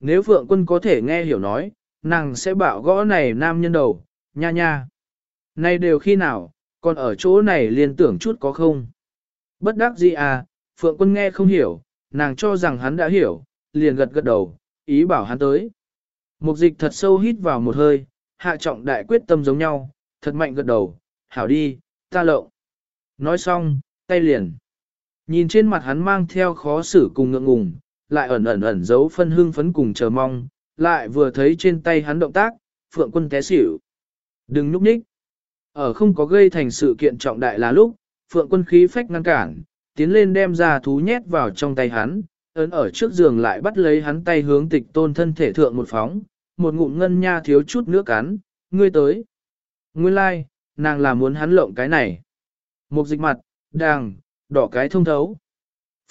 nếu Phượng Quân có thể nghe hiểu nói, nàng sẽ bảo gõ này nam nhân đầu, nha nha. Này đều khi nào, còn ở chỗ này liên tưởng chút có không? Bất đắc dĩ à, Phượng Quân nghe không hiểu, nàng cho rằng hắn đã hiểu, liền gật gật đầu, ý bảo hắn tới. Mục dịch thật sâu hít vào một hơi, hạ trọng đại quyết tâm giống nhau, thật mạnh gật đầu, hảo đi, ta lộng. Nói xong, tay liền. Nhìn trên mặt hắn mang theo khó xử cùng ngượng ngùng, lại ẩn ẩn ẩn giấu phân hương phấn cùng chờ mong, lại vừa thấy trên tay hắn động tác, phượng quân té xỉu. Đừng núp nhích. Ở không có gây thành sự kiện trọng đại là lúc, phượng quân khí phách ngăn cản, tiến lên đem ra thú nhét vào trong tay hắn, ấn ở trước giường lại bắt lấy hắn tay hướng tịch tôn thân thể thượng một phóng, một ngụm ngân nha thiếu chút nước cắn, ngươi tới. Nguyên lai, like, nàng là muốn hắn lộng cái này. Một dịch mặt, đàng, đỏ cái thông thấu.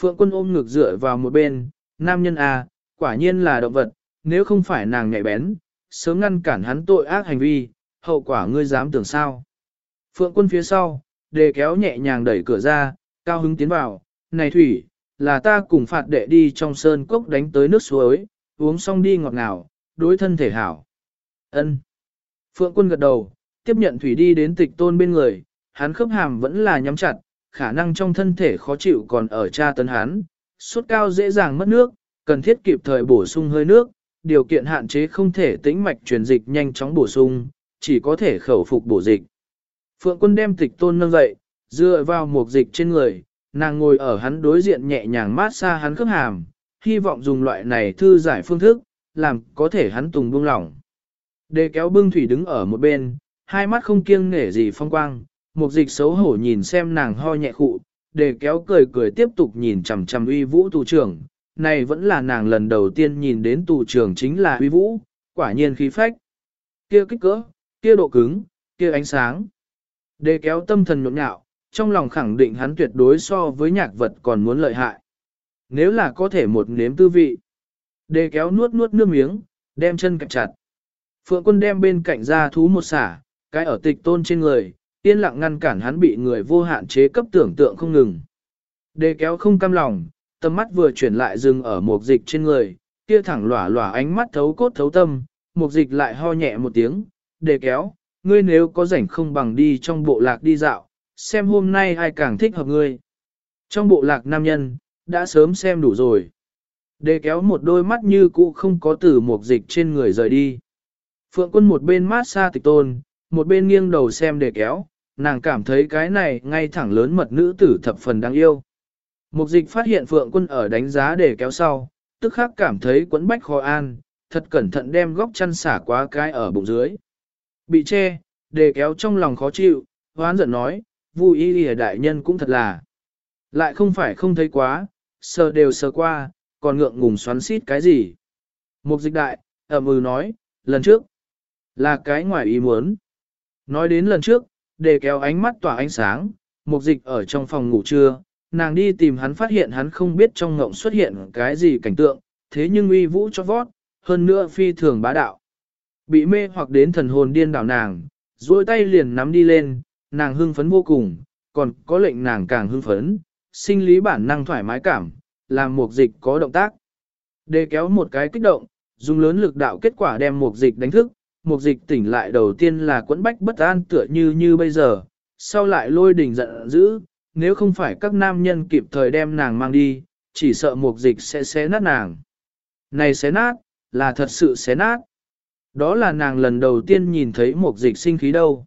Phượng quân ôm ngực dựa vào một bên, nam nhân à, quả nhiên là động vật, nếu không phải nàng nhạy bén, sớm ngăn cản hắn tội ác hành vi, hậu quả ngươi dám tưởng sao. Phượng quân phía sau, đề kéo nhẹ nhàng đẩy cửa ra, cao hứng tiến vào, này thủy, là ta cùng phạt đệ đi trong sơn cốc đánh tới nước suối, uống xong đi ngọt ngào, đối thân thể hảo. Ân. Phượng quân gật đầu, tiếp nhận thủy đi đến tịch tôn bên người, hắn khớp hàm vẫn là nhắm chặt, khả năng trong thân thể khó chịu còn ở cha tấn hắn, sốt cao dễ dàng mất nước, cần thiết kịp thời bổ sung hơi nước, điều kiện hạn chế không thể tĩnh mạch truyền dịch nhanh chóng bổ sung, chỉ có thể khẩu phục bổ dịch. Phượng quân đem tịch tôn nâng dậy, dựa vào một dịch trên người, nàng ngồi ở hắn đối diện nhẹ nhàng mát xa hắn khớp hàm, hy vọng dùng loại này thư giải phương thức, làm có thể hắn tùng buông lỏng. Đề kéo bưng thủy đứng ở một bên, hai mắt không kiêng nể gì phong quang, một dịch xấu hổ nhìn xem nàng ho nhẹ khụ, để kéo cười cười tiếp tục nhìn chằm chằm uy vũ tù trưởng, này vẫn là nàng lần đầu tiên nhìn đến tù trưởng chính là uy vũ, quả nhiên khí phách. Kia kích cỡ, kia độ cứng, kia ánh sáng. Đề kéo tâm thần nhộn nhạo, trong lòng khẳng định hắn tuyệt đối so với nhạc vật còn muốn lợi hại. Nếu là có thể một nếm tư vị. Đề kéo nuốt nuốt nước miếng, đem chân cạnh chặt. Phượng quân đem bên cạnh ra thú một xả, cái ở tịch tôn trên người, yên lặng ngăn cản hắn bị người vô hạn chế cấp tưởng tượng không ngừng. Đề kéo không cam lòng, tầm mắt vừa chuyển lại dừng ở một dịch trên người, kia thẳng lỏa lỏa ánh mắt thấu cốt thấu tâm, một dịch lại ho nhẹ một tiếng, đề kéo, ngươi nếu có rảnh không bằng đi trong bộ lạc đi dạo, xem hôm nay ai càng thích hợp ngươi. Trong bộ lạc nam nhân, đã sớm xem đủ rồi. Đề kéo một đôi mắt như cũ không có từ một dịch trên người rời đi. Phượng quân một bên mát xa tịch tôn, một bên nghiêng đầu xem đề kéo, nàng cảm thấy cái này ngay thẳng lớn mật nữ tử thập phần đáng yêu. Mục dịch phát hiện Phượng quân ở đánh giá đề kéo sau, tức khắc cảm thấy quấn bách khó an, thật cẩn thận đem góc chăn xả quá cái ở bụng dưới. Bị che, đề kéo trong lòng khó chịu, hoán giận nói, vui y lìa đại nhân cũng thật là. Lại không phải không thấy quá, sờ đều sờ qua, còn ngượng ngùng xoắn xít cái gì. Mục dịch đại, ẩm ừ nói, lần trước, là cái ngoài ý muốn. Nói đến lần trước, để kéo ánh mắt tỏa ánh sáng, mục dịch ở trong phòng ngủ trưa, nàng đi tìm hắn phát hiện hắn không biết trong ngộng xuất hiện cái gì cảnh tượng, thế nhưng uy vũ cho vót, hơn nữa phi thường bá đạo. Bị mê hoặc đến thần hồn điên đảo nàng, duỗi tay liền nắm đi lên, nàng hưng phấn vô cùng, còn có lệnh nàng càng hưng phấn, sinh lý bản năng thoải mái cảm, làm mục dịch có động tác. Đề kéo một cái kích động, dùng lớn lực đạo kết quả đem mục dịch đánh thức, mục dịch tỉnh lại đầu tiên là quẫn bách bất an tựa như như bây giờ, sau lại lôi đình giận dữ, nếu không phải các nam nhân kịp thời đem nàng mang đi, chỉ sợ mục dịch sẽ xé nát nàng. Này xé nát, là thật sự xé nát. Đó là nàng lần đầu tiên nhìn thấy mục dịch sinh khí đâu.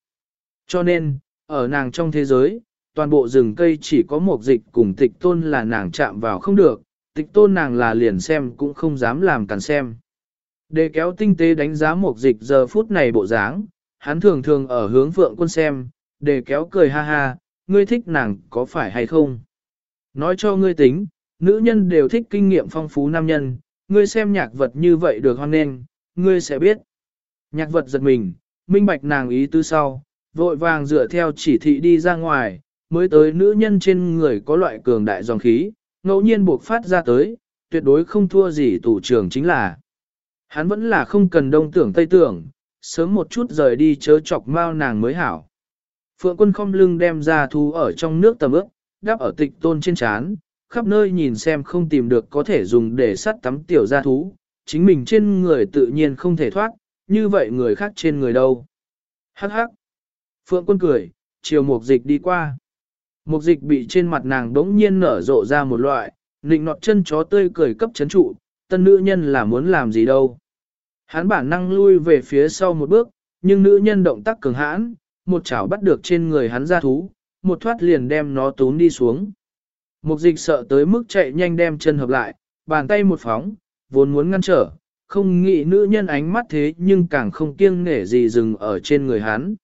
Cho nên, ở nàng trong thế giới, toàn bộ rừng cây chỉ có một dịch cùng tịch tôn là nàng chạm vào không được, tịch tôn nàng là liền xem cũng không dám làm càn xem. Để kéo tinh tế đánh giá một dịch giờ phút này bộ dáng, hắn thường thường ở hướng phượng quân xem, để kéo cười ha ha, ngươi thích nàng có phải hay không? Nói cho ngươi tính, nữ nhân đều thích kinh nghiệm phong phú nam nhân, ngươi xem nhạc vật như vậy được hoan nên, ngươi sẽ biết. Nhạc vật giật mình, minh bạch nàng ý tư sau, vội vàng dựa theo chỉ thị đi ra ngoài, mới tới nữ nhân trên người có loại cường đại dòng khí, ngẫu nhiên buộc phát ra tới, tuyệt đối không thua gì tủ trưởng chính là. Hắn vẫn là không cần đông tưởng tây tưởng, sớm một chút rời đi chớ chọc mau nàng mới hảo. Phượng quân không lưng đem ra thú ở trong nước tầm ướp, đắp ở tịch tôn trên chán, khắp nơi nhìn xem không tìm được có thể dùng để sắt tắm tiểu ra thú, chính mình trên người tự nhiên không thể thoát, như vậy người khác trên người đâu. Hắc hắc. Phượng quân cười, chiều mục dịch đi qua. Mục dịch bị trên mặt nàng đống nhiên nở rộ ra một loại, nịnh nọt chân chó tươi cười cấp chấn trụ, tân nữ nhân là muốn làm gì đâu. Hắn bản năng lui về phía sau một bước, nhưng nữ nhân động tác cường hãn, một chảo bắt được trên người hắn ra thú, một thoát liền đem nó tốn đi xuống. Mục dịch sợ tới mức chạy nhanh đem chân hợp lại, bàn tay một phóng, vốn muốn ngăn trở, không nghĩ nữ nhân ánh mắt thế nhưng càng không kiêng nể gì dừng ở trên người hắn.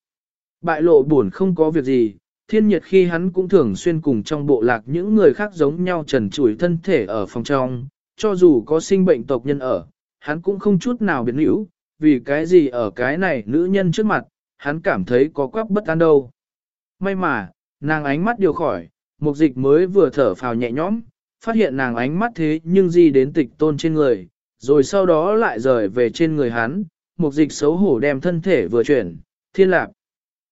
Bại lộ buồn không có việc gì, thiên nhiệt khi hắn cũng thường xuyên cùng trong bộ lạc những người khác giống nhau trần trụi thân thể ở phòng trong, cho dù có sinh bệnh tộc nhân ở, hắn cũng không chút nào biến hữu, vì cái gì ở cái này nữ nhân trước mặt, hắn cảm thấy có quắc bất an đâu. May mà, nàng ánh mắt điều khỏi, mục dịch mới vừa thở phào nhẹ nhõm, phát hiện nàng ánh mắt thế nhưng gì đến tịch tôn trên người, rồi sau đó lại rời về trên người hắn, mục dịch xấu hổ đem thân thể vừa chuyển, thiên lạc.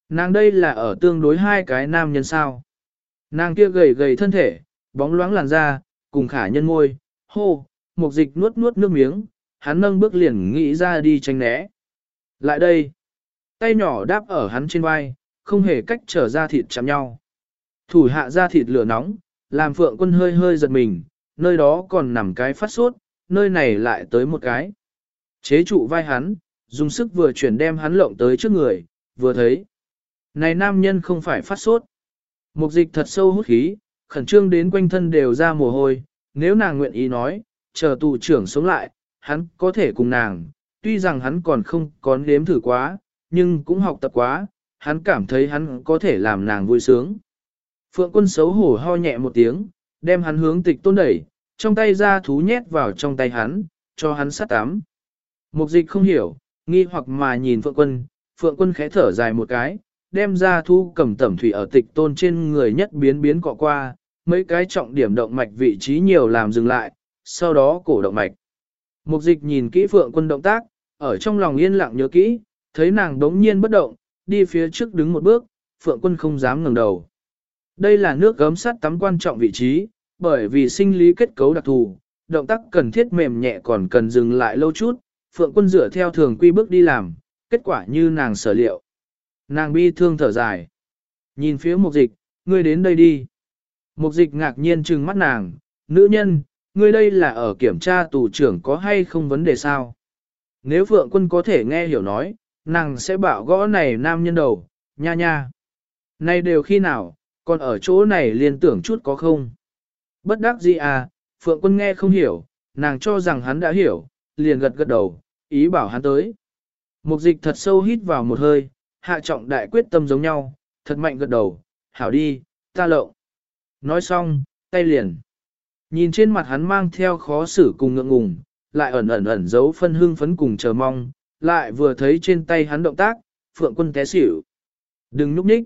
Nàng đây là ở tương đối hai cái nam nhân sao. Nàng kia gầy gầy thân thể, bóng loáng làn da, cùng khả nhân môi, hô, mục dịch nuốt nuốt nước miếng, hắn nâng bước liền nghĩ ra đi tranh né. Lại đây, tay nhỏ đáp ở hắn trên vai, không hề cách trở ra thịt chạm nhau. Thủ hạ ra thịt lửa nóng, làm phượng quân hơi hơi giật mình, nơi đó còn nằm cái phát sốt, nơi này lại tới một cái. Chế trụ vai hắn, dùng sức vừa chuyển đem hắn lộng tới trước người, vừa thấy. Này nam nhân không phải phát sốt. Mục dịch thật sâu hút khí, khẩn trương đến quanh thân đều ra mồ hôi, nếu nàng nguyện ý nói, chờ tù trưởng sống lại, hắn có thể cùng nàng, tuy rằng hắn còn không có nếm thử quá, nhưng cũng học tập quá, hắn cảm thấy hắn có thể làm nàng vui sướng. Phượng quân xấu hổ ho nhẹ một tiếng, đem hắn hướng tịch tôn đẩy, trong tay ra thú nhét vào trong tay hắn, cho hắn sát tắm. Mục dịch không hiểu, nghi hoặc mà nhìn Phượng quân, Phượng quân khẽ thở dài một cái, đem ra thú cầm tẩm thủy ở tịch tôn trên người nhất biến biến cọ qua, mấy cái trọng điểm động mạch vị trí nhiều làm dừng lại, sau đó cổ động mạch. Mục dịch nhìn kỹ Phượng quân động tác, ở trong lòng yên lặng nhớ kỹ, thấy nàng đống nhiên bất động, đi phía trước đứng một bước, Phượng quân không dám ngẩng đầu. Đây là nước gấm sắt tắm quan trọng vị trí, bởi vì sinh lý kết cấu đặc thù, động tác cần thiết mềm nhẹ còn cần dừng lại lâu chút, Phượng quân dựa theo thường quy bước đi làm, kết quả như nàng sở liệu. Nàng bi thương thở dài. Nhìn phía mục dịch, ngươi đến đây đi. Mục dịch ngạc nhiên trừng mắt nàng, nữ nhân, ngươi đây là ở kiểm tra tù trưởng có hay không vấn đề sao? Nếu Phượng quân có thể nghe hiểu nói, nàng sẽ bảo gõ này nam nhân đầu, nha nha. Này đều khi nào, còn ở chỗ này liên tưởng chút có không? Bất đắc dĩ à, Phượng quân nghe không hiểu, nàng cho rằng hắn đã hiểu, liền gật gật đầu, ý bảo hắn tới. Mục dịch thật sâu hít vào một hơi, hạ trọng đại quyết tâm giống nhau, thật mạnh gật đầu, hảo đi, ta lộng. Nói xong, tay liền. Nhìn trên mặt hắn mang theo khó xử cùng ngượng ngùng, lại ẩn ẩn ẩn giấu phân hương phấn cùng chờ mong, lại vừa thấy trên tay hắn động tác, phượng quân té xỉu. Đừng núp nhích.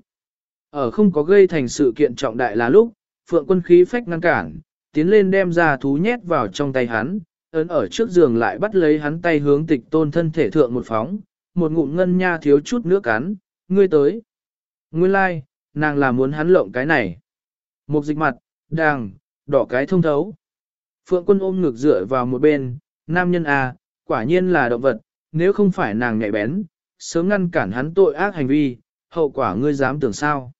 Ở không có gây thành sự kiện trọng đại là lúc, phượng quân khí phách ngăn cản, tiến lên đem ra thú nhét vào trong tay hắn, ấn ở trước giường lại bắt lấy hắn tay hướng tịch tôn thân thể thượng một phóng, một ngụm ngân nha thiếu chút nước cắn, ngươi tới. Nguyên lai, like, nàng là muốn hắn lộng cái này. Một dịch mặt, đàng, đỏ cái thông thấu. Phượng quân ôm ngực dựa vào một bên, nam nhân à, quả nhiên là động vật, nếu không phải nàng nhạy bén, sớm ngăn cản hắn tội ác hành vi, hậu quả ngươi dám tưởng sao.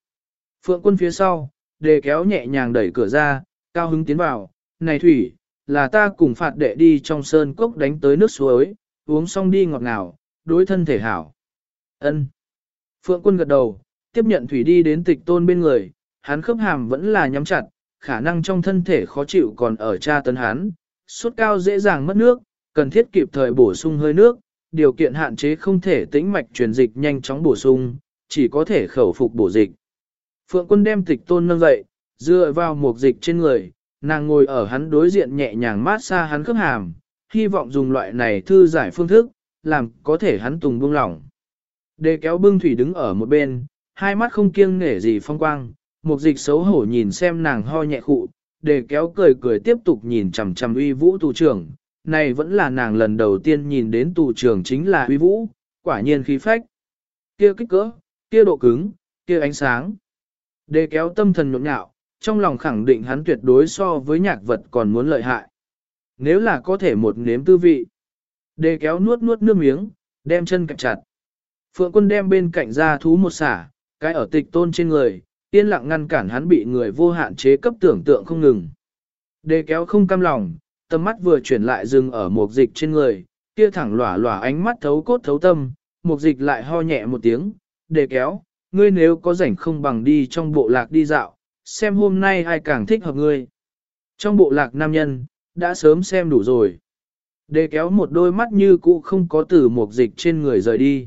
Phượng quân phía sau, đề kéo nhẹ nhàng đẩy cửa ra, cao hứng tiến vào, này thủy, là ta cùng phạt đệ đi trong sơn cốc đánh tới nước suối, uống xong đi ngọt ngào, đối thân thể hảo. Ân. Phượng quân gật đầu, tiếp nhận thủy đi đến tịch tôn bên người, hắn khớp hàm vẫn là nhắm chặt, khả năng trong thân thể khó chịu còn ở cha tấn hắn, sốt cao dễ dàng mất nước, cần thiết kịp thời bổ sung hơi nước, điều kiện hạn chế không thể tĩnh mạch truyền dịch nhanh chóng bổ sung, chỉ có thể khẩu phục bổ dịch. Phượng quân đem tịch tôn nâng dậy, dựa vào một dịch trên người, nàng ngồi ở hắn đối diện nhẹ nhàng mát xa hắn khớp hàm, hy vọng dùng loại này thư giải phương thức, làm có thể hắn tùng buông lỏng. Đề kéo bưng thủy đứng ở một bên, hai mắt không kiêng nể gì phong quang, một dịch xấu hổ nhìn xem nàng ho nhẹ khụ, để kéo cười cười tiếp tục nhìn chằm chằm uy vũ tù trưởng. Này vẫn là nàng lần đầu tiên nhìn đến tù trưởng chính là uy vũ, quả nhiên khí phách. Kia kích cỡ, kia độ cứng, kia ánh sáng. Để kéo tâm thần nhộn nhạo, trong lòng khẳng định hắn tuyệt đối so với nhạc vật còn muốn lợi hại. Nếu là có thể một nếm tư vị. để kéo nuốt nuốt nước miếng, đem chân cạch chặt. Phượng quân đem bên cạnh ra thú một xả, cái ở tịch tôn trên người, yên lặng ngăn cản hắn bị người vô hạn chế cấp tưởng tượng không ngừng. Đề kéo không cam lòng, tầm mắt vừa chuyển lại dừng ở một dịch trên người, kia thẳng lỏa lỏa ánh mắt thấu cốt thấu tâm, một dịch lại ho nhẹ một tiếng, đề kéo, ngươi nếu có rảnh không bằng đi trong bộ lạc đi dạo, xem hôm nay ai càng thích hợp ngươi. Trong bộ lạc nam nhân, đã sớm xem đủ rồi. Đề kéo một đôi mắt như cũ không có từ một dịch trên người rời đi.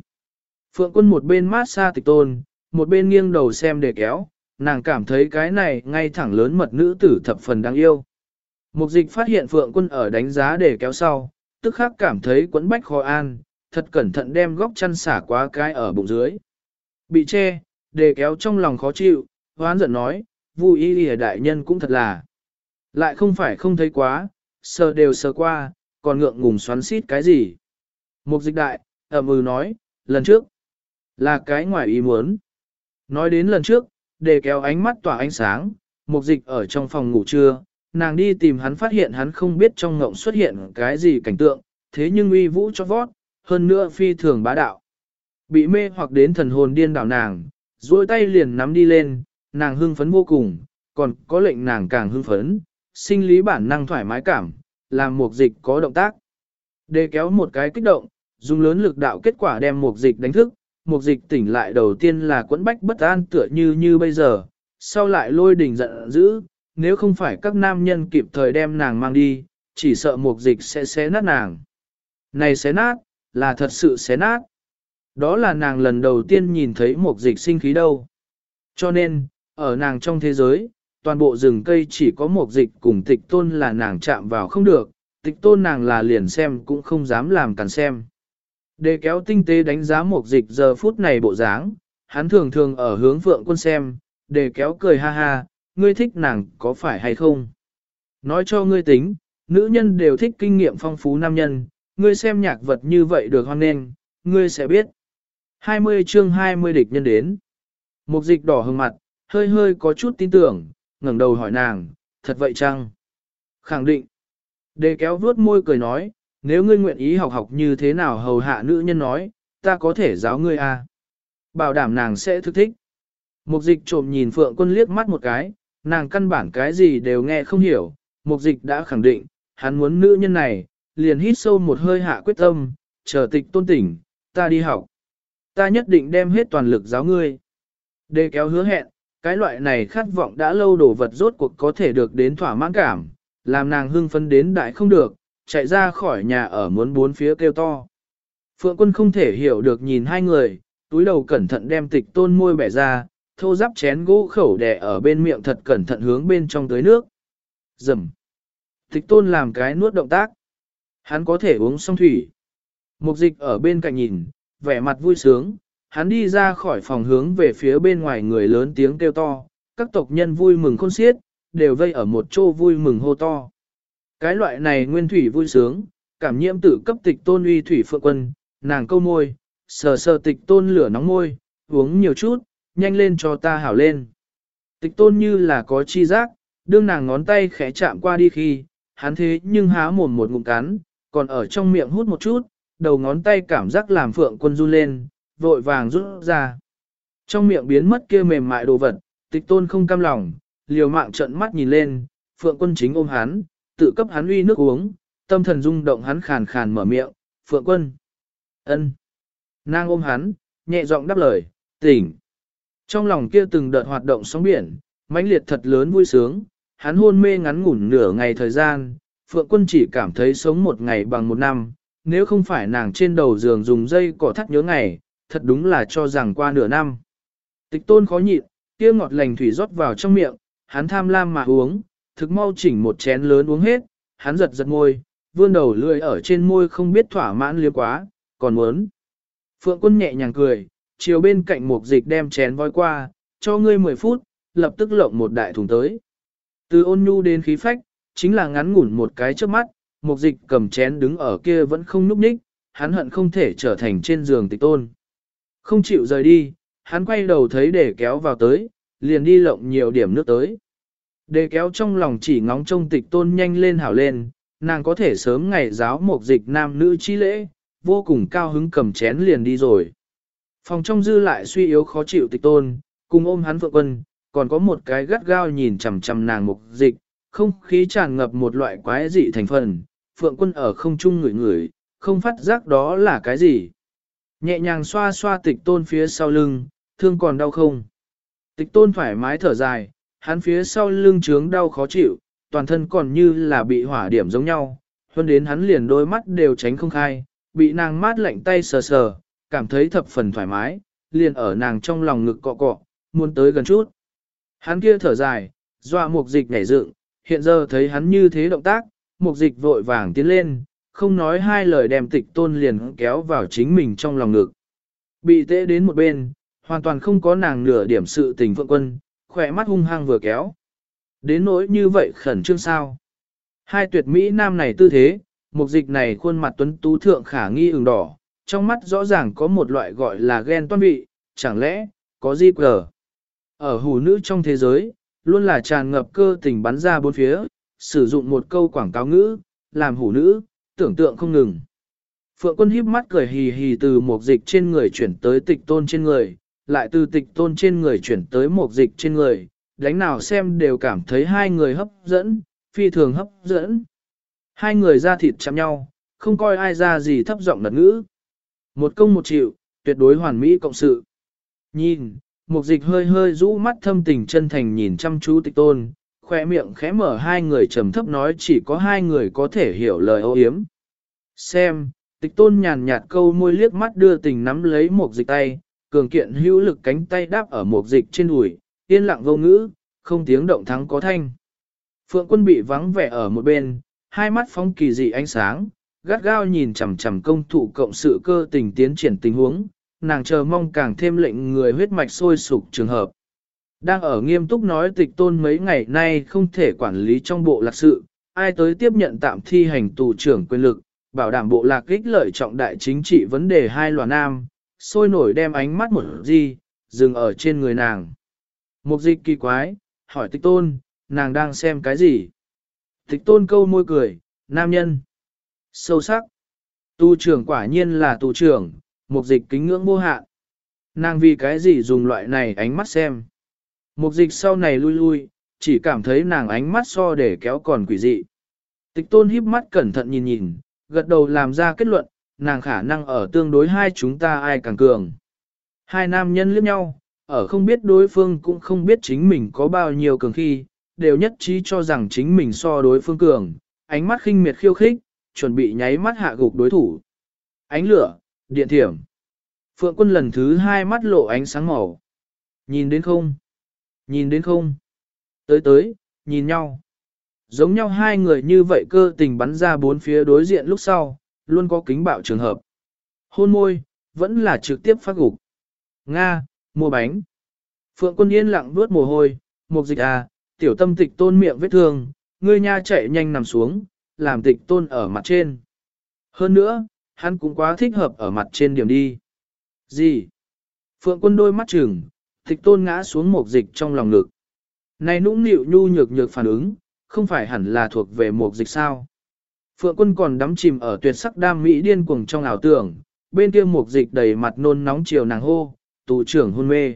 Phượng quân một bên mát xa tịch tôn, một bên nghiêng đầu xem đề kéo, nàng cảm thấy cái này ngay thẳng lớn mật nữ tử thập phần đáng yêu. Mục dịch phát hiện Phượng quân ở đánh giá đề kéo sau, tức khắc cảm thấy quấn bách khó an, thật cẩn thận đem góc chăn xả quá cái ở bụng dưới. Bị che, đề kéo trong lòng khó chịu, hoán giận nói, vui y lìa đại nhân cũng thật là. Lại không phải không thấy quá, sờ đều sờ qua, còn ngượng ngùng xoắn xít cái gì. Mục dịch đại, ẩm ừ nói, lần trước, là cái ngoài ý muốn. Nói đến lần trước, để kéo ánh mắt tỏa ánh sáng, mục dịch ở trong phòng ngủ trưa, nàng đi tìm hắn phát hiện hắn không biết trong ngộng xuất hiện cái gì cảnh tượng, thế nhưng uy vũ cho vót, hơn nữa phi thường bá đạo. Bị mê hoặc đến thần hồn điên đảo nàng, duỗi tay liền nắm đi lên, nàng hưng phấn vô cùng, còn có lệnh nàng càng hưng phấn, sinh lý bản năng thoải mái cảm, làm mục dịch có động tác. Để kéo một cái kích động, dùng lớn lực đạo kết quả đem mục dịch đánh thức, mục dịch tỉnh lại đầu tiên là quẫn bách bất an tựa như như bây giờ, sau lại lôi đình giận dữ, nếu không phải các nam nhân kịp thời đem nàng mang đi, chỉ sợ mục dịch sẽ xé nát nàng. Này xé nát, là thật sự xé nát. Đó là nàng lần đầu tiên nhìn thấy mục dịch sinh khí đâu. Cho nên, ở nàng trong thế giới, toàn bộ rừng cây chỉ có một dịch cùng tịch tôn là nàng chạm vào không được, tịch tôn nàng là liền xem cũng không dám làm càn xem. Để kéo tinh tế đánh giá một dịch giờ phút này bộ dáng, hắn thường thường ở hướng phượng quân xem, để kéo cười ha ha, ngươi thích nàng có phải hay không? Nói cho ngươi tính, nữ nhân đều thích kinh nghiệm phong phú nam nhân, ngươi xem nhạc vật như vậy được hoan nghênh, ngươi sẽ biết. 20 chương 20 địch nhân đến. Mục dịch đỏ hừng mặt, hơi hơi có chút tin tưởng, ngẩng đầu hỏi nàng, thật vậy chăng? Khẳng định. Đề kéo vuốt môi cười nói, nếu ngươi nguyện ý học học như thế nào hầu hạ nữ nhân nói, ta có thể giáo ngươi à. Bảo đảm nàng sẽ thức thích. Mục dịch trộm nhìn Phượng quân liếc mắt một cái, nàng căn bản cái gì đều nghe không hiểu. Mục dịch đã khẳng định, hắn muốn nữ nhân này, liền hít sâu một hơi hạ quyết tâm, chờ tịch tôn tỉnh, ta đi học. Ta nhất định đem hết toàn lực giáo ngươi. Đề kéo hứa hẹn, cái loại này khát vọng đã lâu đổ vật rốt cuộc có thể được đến thỏa mãn cảm, làm nàng hưng phấn đến đại không được, chạy ra khỏi nhà ở muốn bốn phía kêu to. Phượng quân không thể hiểu được nhìn hai người, túi đầu cẩn thận đem tịch tôn môi bẻ ra, thô giáp chén gỗ khẩu đè ở bên miệng thật cẩn thận hướng bên trong tới nước. Dầm. Tịch tôn làm cái nuốt động tác. Hắn có thể uống xong thủy. Mục dịch ở bên cạnh nhìn, vẻ mặt vui sướng, hắn đi ra khỏi phòng hướng về phía bên ngoài người lớn tiếng kêu to, các tộc nhân vui mừng khôn xiết, đều vây ở một chỗ vui mừng hô to. Cái loại này nguyên thủy vui sướng, cảm nhiễm tử cấp tịch tôn uy thủy phượng quân, nàng câu môi, sờ sờ tịch tôn lửa nóng môi, uống nhiều chút, nhanh lên cho ta hảo lên. Tịch tôn như là có chi giác, đương nàng ngón tay khẽ chạm qua đi khi, hắn thế nhưng há mồm một ngụm cắn, còn ở trong miệng hút một chút, đầu ngón tay cảm giác làm phượng quân run lên, vội vàng rút ra. Trong miệng biến mất kia mềm mại đồ vật, tịch tôn không cam lòng, liều mạng trận mắt nhìn lên, phượng quân chính ôm hắn, tự cấp hắn uy nước uống, tâm thần rung động hắn khàn khàn mở miệng, phượng quân. ân. Nàng ôm hắn, nhẹ giọng đáp lời, tỉnh. Trong lòng kia từng đợt hoạt động sóng biển, mãnh liệt thật lớn vui sướng, hắn hôn mê ngắn ngủn nửa ngày thời gian, phượng quân chỉ cảm thấy sống một ngày bằng một năm, nếu không phải nàng trên đầu giường dùng dây cỏ thắt nhớ ngày, thật đúng là cho rằng qua nửa năm. Tịch tôn khó nhịn, kia ngọt lành thủy rót vào trong miệng, hắn tham lam mà uống, thực mau chỉnh một chén lớn uống hết, hắn giật giật môi, vươn đầu lưỡi ở trên môi không biết thỏa mãn liếm quá, còn muốn. Phượng quân nhẹ nhàng cười, chiều bên cạnh một dịch đem chén voi qua, cho ngươi 10 phút, lập tức lộng một đại thùng tới. Từ ôn nhu đến khí phách, chính là ngắn ngủn một cái trước mắt, một dịch cầm chén đứng ở kia vẫn không núp ních, hắn hận không thể trở thành trên giường tịch tôn. Không chịu rời đi, hắn quay đầu thấy để kéo vào tới, liền đi lộng nhiều điểm nước tới. Đề kéo trong lòng chỉ ngóng trông tịch tôn nhanh lên hảo lên, nàng có thể sớm ngày giáo một dịch nam nữ chi lễ, vô cùng cao hứng cầm chén liền đi rồi. Phòng trong dư lại suy yếu khó chịu tịch tôn, cùng ôm hắn phượng quân, còn có một cái gắt gao nhìn chằm chằm nàng mục dịch, không khí tràn ngập một loại quái dị thành phần, phượng quân ở không trung ngửi ngửi, không phát giác đó là cái gì. Nhẹ nhàng xoa xoa tịch tôn phía sau lưng, thương còn đau không. Tịch tôn thoải mái thở dài, hắn phía sau lưng trướng đau khó chịu, toàn thân còn như là bị hỏa điểm giống nhau, hơn đến hắn liền đôi mắt đều tránh không khai, bị nàng mát lạnh tay sờ sờ, cảm thấy thập phần thoải mái, liền ở nàng trong lòng ngực cọ cọ, muốn tới gần chút. Hắn kia thở dài, dọa mục dịch nhảy dựng, hiện giờ thấy hắn như thế động tác, mục dịch vội vàng tiến lên, không nói hai lời đem tịch tôn liền kéo vào chính mình trong lòng ngực. Bị tễ đến một bên, hoàn toàn không có nàng nửa điểm sự tình phượng quân, khỏe mắt hung hăng vừa kéo. Đến nỗi như vậy khẩn trương sao. Hai tuyệt mỹ nam này tư thế, mục dịch này khuôn mặt tuấn tú thượng khả nghi ửng đỏ, trong mắt rõ ràng có một loại gọi là ghen toan vị, chẳng lẽ, có gì cờ. Ở hủ nữ trong thế giới, luôn là tràn ngập cơ tình bắn ra bốn phía, sử dụng một câu quảng cáo ngữ, làm hủ nữ, tưởng tượng không ngừng. Phượng quân híp mắt cười hì hì từ một dịch trên người chuyển tới tịch tôn trên người, lại từ tịch tôn trên người chuyển tới một dịch trên người, đánh nào xem đều cảm thấy hai người hấp dẫn, phi thường hấp dẫn. Hai người ra thịt chạm nhau, không coi ai ra gì thấp giọng nật ngữ. Một công một chịu, tuyệt đối hoàn mỹ cộng sự. Nhìn, mục dịch hơi hơi rũ mắt thâm tình chân thành nhìn chăm chú tịch tôn, khoe miệng khẽ mở hai người trầm thấp nói chỉ có hai người có thể hiểu lời ô yếm. Xem, tịch tôn nhàn nhạt câu môi liếc mắt đưa tình nắm lấy mục dịch tay, cường kiện hữu lực cánh tay đáp ở một dịch trên đùi, yên lặng vô ngữ, không tiếng động thắng có thanh. Phượng quân bị vắng vẻ ở một bên, hai mắt phóng kỳ dị ánh sáng, gắt gao nhìn chằm chằm công thủ cộng sự cơ tình tiến triển tình huống, nàng chờ mong càng thêm lệnh người huyết mạch sôi sục trường hợp. Đang ở nghiêm túc nói tịch tôn mấy ngày nay không thể quản lý trong bộ lạc sự, ai tới tiếp nhận tạm thi hành tù trưởng quyền lực, bảo đảm bộ lạc ích lợi trọng đại chính trị vấn đề hai loà nam, sôi nổi đem ánh mắt một gì, dừng ở trên người nàng. Mục dịch kỳ quái, hỏi tịch tôn, nàng đang xem cái gì? Tịch tôn câu môi cười, nam nhân. Sâu sắc. Tu trưởng quả nhiên là tu trưởng, mục dịch kính ngưỡng vô hạn. Nàng vì cái gì dùng loại này ánh mắt xem. Mục dịch sau này lui lui, chỉ cảm thấy nàng ánh mắt so để kéo còn quỷ dị. Tịch tôn híp mắt cẩn thận nhìn nhìn, gật đầu làm ra kết luận, nàng khả năng ở tương đối hai chúng ta ai càng cường. Hai nam nhân liếc nhau, ở không biết đối phương cũng không biết chính mình có bao nhiêu cường khi, đều nhất trí cho rằng chính mình so đối phương cường, ánh mắt khinh miệt khiêu khích, chuẩn bị nháy mắt hạ gục đối thủ. Ánh lửa, điện thiểm. Phượng quân lần thứ hai mắt lộ ánh sáng màu. Nhìn đến không? Nhìn đến không? Tới tới, nhìn nhau. Giống nhau hai người như vậy cơ tình bắn ra bốn phía đối diện lúc sau, luôn có kính bạo trường hợp. Hôn môi, vẫn là trực tiếp phát gục. Nga, mua bánh. Phượng quân yên lặng vuốt mồ hôi, mục dịch à, tiểu tâm tịch tôn miệng vết thương, ngươi nha chạy nhanh nằm xuống, làm tịch tôn ở mặt trên. Hơn nữa, hắn cũng quá thích hợp ở mặt trên điểm đi. Gì? Phượng quân đôi mắt trừng, tịch tôn ngã xuống mục dịch trong lòng ngực. Này nũng nịu nhu nhược nhược phản ứng, không phải hẳn là thuộc về mục dịch sao. Phượng quân còn đắm chìm ở tuyệt sắc đam mỹ điên cuồng trong ảo tưởng, bên kia mục dịch đầy mặt nôn nóng chiều nàng hô, tù trưởng hôn mê.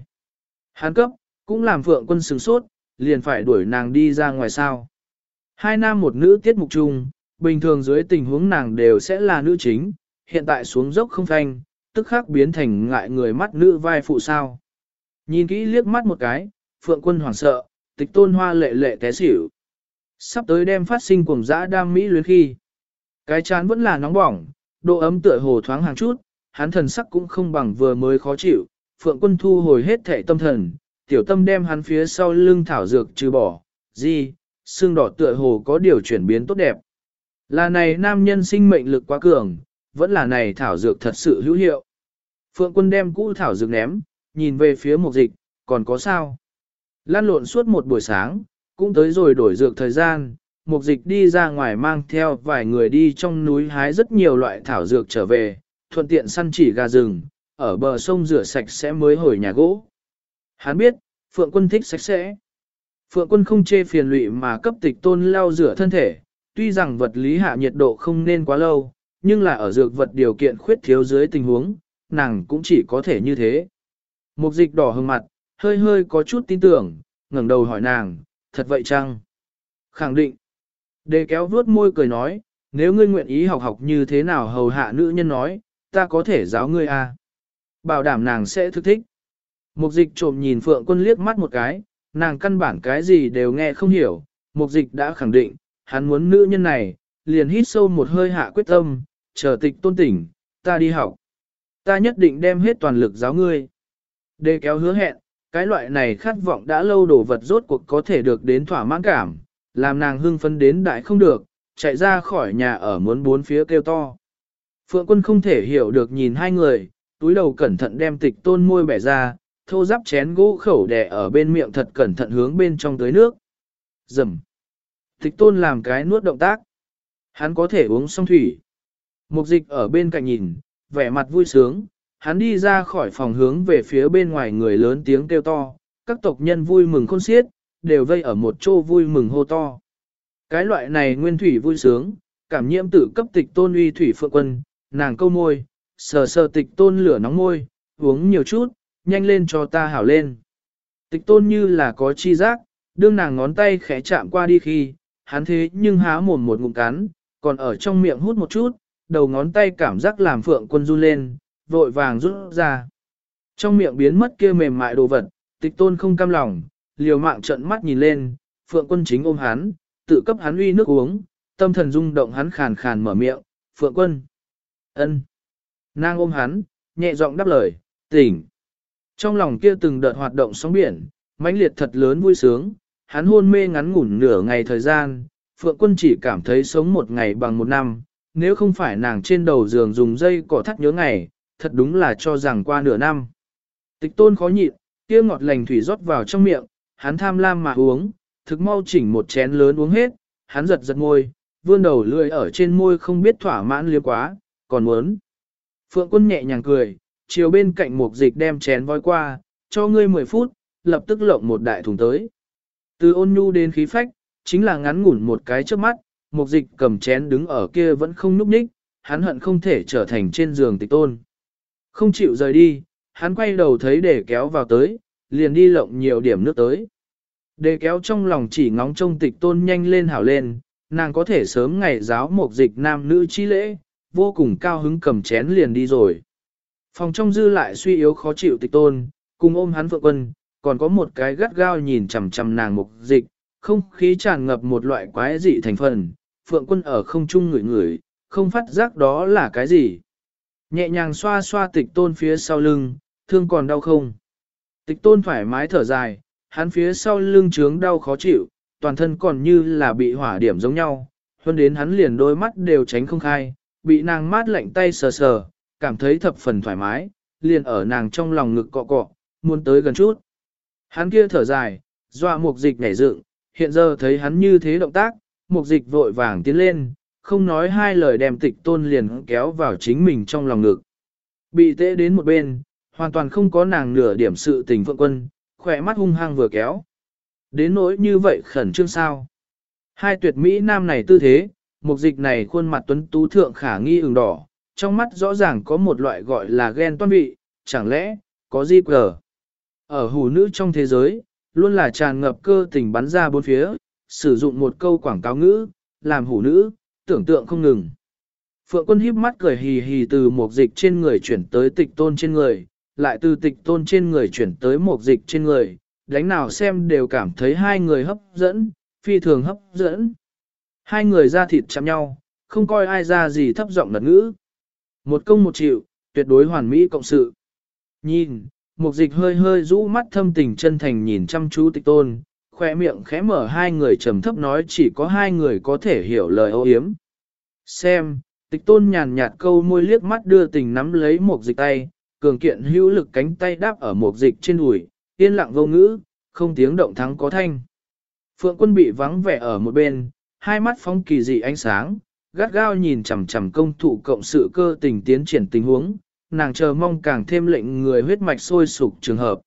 Hán cấp, cũng làm Phượng quân sừng sốt, liền phải đuổi nàng đi ra ngoài sao. Hai nam một nữ tiết mục chung, bình thường dưới tình huống nàng đều sẽ là nữ chính, hiện tại xuống dốc không thanh, tức khắc biến thành ngại người mắt nữ vai phụ sao. Nhìn kỹ liếc mắt một cái, phượng quân hoảng sợ, tịch tôn hoa lệ lệ té xỉu. Sắp tới đem phát sinh cuồng dã đam mỹ luyến khi. Cái chán vẫn là nóng bỏng, độ ấm tựa hồ thoáng hàng chút, hắn thần sắc cũng không bằng vừa mới khó chịu, phượng quân thu hồi hết thể tâm thần, tiểu tâm đem hắn phía sau lưng thảo dược trừ bỏ, gì, xương đỏ tựa hồ có điều chuyển biến tốt đẹp. Là này nam nhân sinh mệnh lực quá cường, vẫn là này thảo dược thật sự hữu hiệu. Phượng quân đem cũ thảo dược ném, nhìn về phía mục dịch, còn có sao? Lan lộn suốt một buổi sáng, cũng tới rồi đổi dược thời gian, mục dịch đi ra ngoài mang theo vài người đi trong núi hái rất nhiều loại thảo dược trở về, thuận tiện săn chỉ gà rừng, ở bờ sông rửa sạch sẽ mới hồi nhà gỗ. Hắn biết, Phượng quân thích sạch sẽ. Phượng quân không chê phiền lụy mà cấp tịch tôn lau rửa thân thể, tuy rằng vật lý hạ nhiệt độ không nên quá lâu, nhưng là ở dược vật điều kiện khuyết thiếu dưới tình huống, nàng cũng chỉ có thể như thế. Mục dịch đỏ hừng mặt, hơi hơi có chút tin tưởng, ngẩng đầu hỏi nàng, thật vậy chăng? Khẳng định. Đề kéo vuốt môi cười nói, nếu ngươi nguyện ý học học như thế nào hầu hạ nữ nhân nói, ta có thể giáo ngươi. À. Bảo đảm nàng sẽ thức thích. Mục dịch trộm nhìn Phượng quân liếc mắt một cái, nàng căn bản cái gì đều nghe không hiểu. Mục dịch đã khẳng định, hắn muốn nữ nhân này, liền hít sâu một hơi hạ quyết tâm, chờ tịch tôn tỉnh, ta đi học. Ta nhất định đem hết toàn lực giáo ngươi. Đề kéo hứa hẹn, cái loại này khát vọng đã lâu đổ vật rốt cuộc có thể được đến thỏa mãn cảm, làm nàng hưng phấn đến đại không được, chạy ra khỏi nhà ở muốn bốn phía kêu to. Phượng quân không thể hiểu được nhìn hai người, túi đầu cẩn thận đem tịch tôn môi bẻ ra, thô giáp chén gỗ khẩu đè ở bên miệng thật cẩn thận hướng bên trong tới nước. Dầm. Tịch tôn làm cái nuốt động tác. Hắn có thể uống xong thủy. Mục dịch ở bên cạnh nhìn, vẻ mặt vui sướng, hắn đi ra khỏi phòng hướng về phía bên ngoài người lớn tiếng kêu to, các tộc nhân vui mừng khôn xiết, đều vây ở một chỗ vui mừng hô to. Cái loại này nguyên thủy vui sướng, cảm nhiễm tử cấp tịch tôn uy thủy phượng quân, nàng câu môi, sờ sờ tịch tôn lửa nóng môi, uống nhiều chút, nhanh lên cho ta hảo lên. Tịch tôn như là có chi giác, đương nàng ngón tay khẽ chạm qua đi khi, hắn thế nhưng há mồm một ngụm cắn, còn ở trong miệng hút một chút, đầu ngón tay cảm giác làm phượng quân run lên, vội vàng rút ra. Trong miệng biến mất kia mềm mại đồ vật, tịch tôn không cam lòng, liều mạng trận mắt nhìn lên, phượng quân chính ôm hắn, tự cấp hắn uy nước uống, tâm thần rung động hắn khàn khàn mở miệng, phượng quân. ân. Nàng ôm hắn, nhẹ giọng đáp lời, tỉnh. Trong lòng kia từng đợt hoạt động sóng biển, mãnh liệt thật lớn vui sướng, hắn hôn mê ngắn ngủn nửa ngày thời gian, Phượng Quân chỉ cảm thấy sống một ngày bằng một năm, nếu không phải nàng trên đầu giường dùng dây cỏ thắt nhớ ngày, thật đúng là cho rằng qua nửa năm. Tịch tôn khó nhịn, kia ngọt lành thủy rót vào trong miệng, hắn tham lam mà uống, thực mau chỉnh một chén lớn uống hết, hắn giật giật môi, vươn đầu lưỡi ở trên môi không biết thỏa mãn liếm quá, còn muốn. Phượng quân nhẹ nhàng cười, chiều bên cạnh một dịch đem chén voi qua, cho ngươi 10 phút, lập tức lộng một đại thùng tới. Từ ôn nhu đến khí phách, chính là ngắn ngủn một cái trước mắt, Mục dịch cầm chén đứng ở kia vẫn không núp ních, hắn hận không thể trở thành trên giường tịch tôn. Không chịu rời đi, hắn quay đầu thấy để kéo vào tới, liền đi lộng nhiều điểm nước tới. Để kéo trong lòng chỉ ngóng trông tịch tôn nhanh lên hảo lên, nàng có thể sớm ngày giáo một dịch nam nữ chi lễ, vô cùng cao hứng cầm chén liền đi rồi. Phòng trong dư lại suy yếu khó chịu tịch tôn, cùng ôm hắn vợ quân, còn có một cái gắt gao nhìn chằm chằm nàng mục dịch, không khí tràn ngập một loại quái dị thành phần, phượng quân ở không trung ngửi ngửi, không phát giác đó là cái gì. Nhẹ nhàng xoa xoa tịch tôn phía sau lưng, thương còn đau không. Tịch tôn thoải mái thở dài, hắn phía sau lưng trướng đau khó chịu, toàn thân còn như là bị hỏa điểm giống nhau, hơn đến hắn liền đôi mắt đều tránh không khai, bị nàng mát lạnh tay sờ sờ, cảm thấy thập phần thoải mái, liền ở nàng trong lòng ngực cọ cọ, muốn tới gần chút. Hắn kia thở dài, dọa mục dịch nhảy dựng, hiện giờ thấy hắn như thế động tác, mục dịch vội vàng tiến lên, không nói hai lời đem tịch tôn liền kéo vào chính mình trong lòng ngực. Bị tê đến một bên, hoàn toàn không có nàng nửa điểm sự tình phượng quân, khỏe mắt hung hăng vừa kéo. Đến nỗi như vậy khẩn trương sao. Hai tuyệt mỹ nam này tư thế, mục dịch này khuôn mặt tuấn tú thượng khả nghi ửng đỏ, trong mắt rõ ràng có một loại gọi là ghen toan vị, chẳng lẽ, có gì cờ. Ở hủ nữ trong thế giới, luôn là tràn ngập cơ tình bắn ra bốn phía, sử dụng một câu quảng cáo ngữ, làm hủ nữ, tưởng tượng không ngừng. Phượng quân híp mắt cười hì hì từ một dịch trên người chuyển tới tịch tôn trên người, lại từ tịch tôn trên người chuyển tới một dịch trên người, đánh nào xem đều cảm thấy hai người hấp dẫn, phi thường hấp dẫn. Hai người ra thịt chạm nhau, không coi ai ra gì thấp giọng lật ngữ. Một công một chịu, tuyệt đối hoàn mỹ cộng sự. Nhìn, một dịch hơi hơi rũ mắt thâm tình chân thành nhìn chăm chú tịch tôn, khoe miệng khẽ mở hai người trầm thấp nói chỉ có hai người có thể hiểu lời ô yếm. Xem, tịch tôn nhàn nhạt câu môi liếc mắt đưa tình nắm lấy một dịch tay, cường kiện hữu lực cánh tay đáp ở một dịch trên đùi, yên lặng vô ngữ, không tiếng động thắng có thanh. Phượng quân bị vắng vẻ ở một bên, hai mắt phong kỳ dị ánh sáng, gắt gao nhìn chằm chằm công thụ cộng sự cơ tình tiến triển tình huống, nàng chờ mong càng thêm lệnh người huyết mạch sôi sục trường hợp.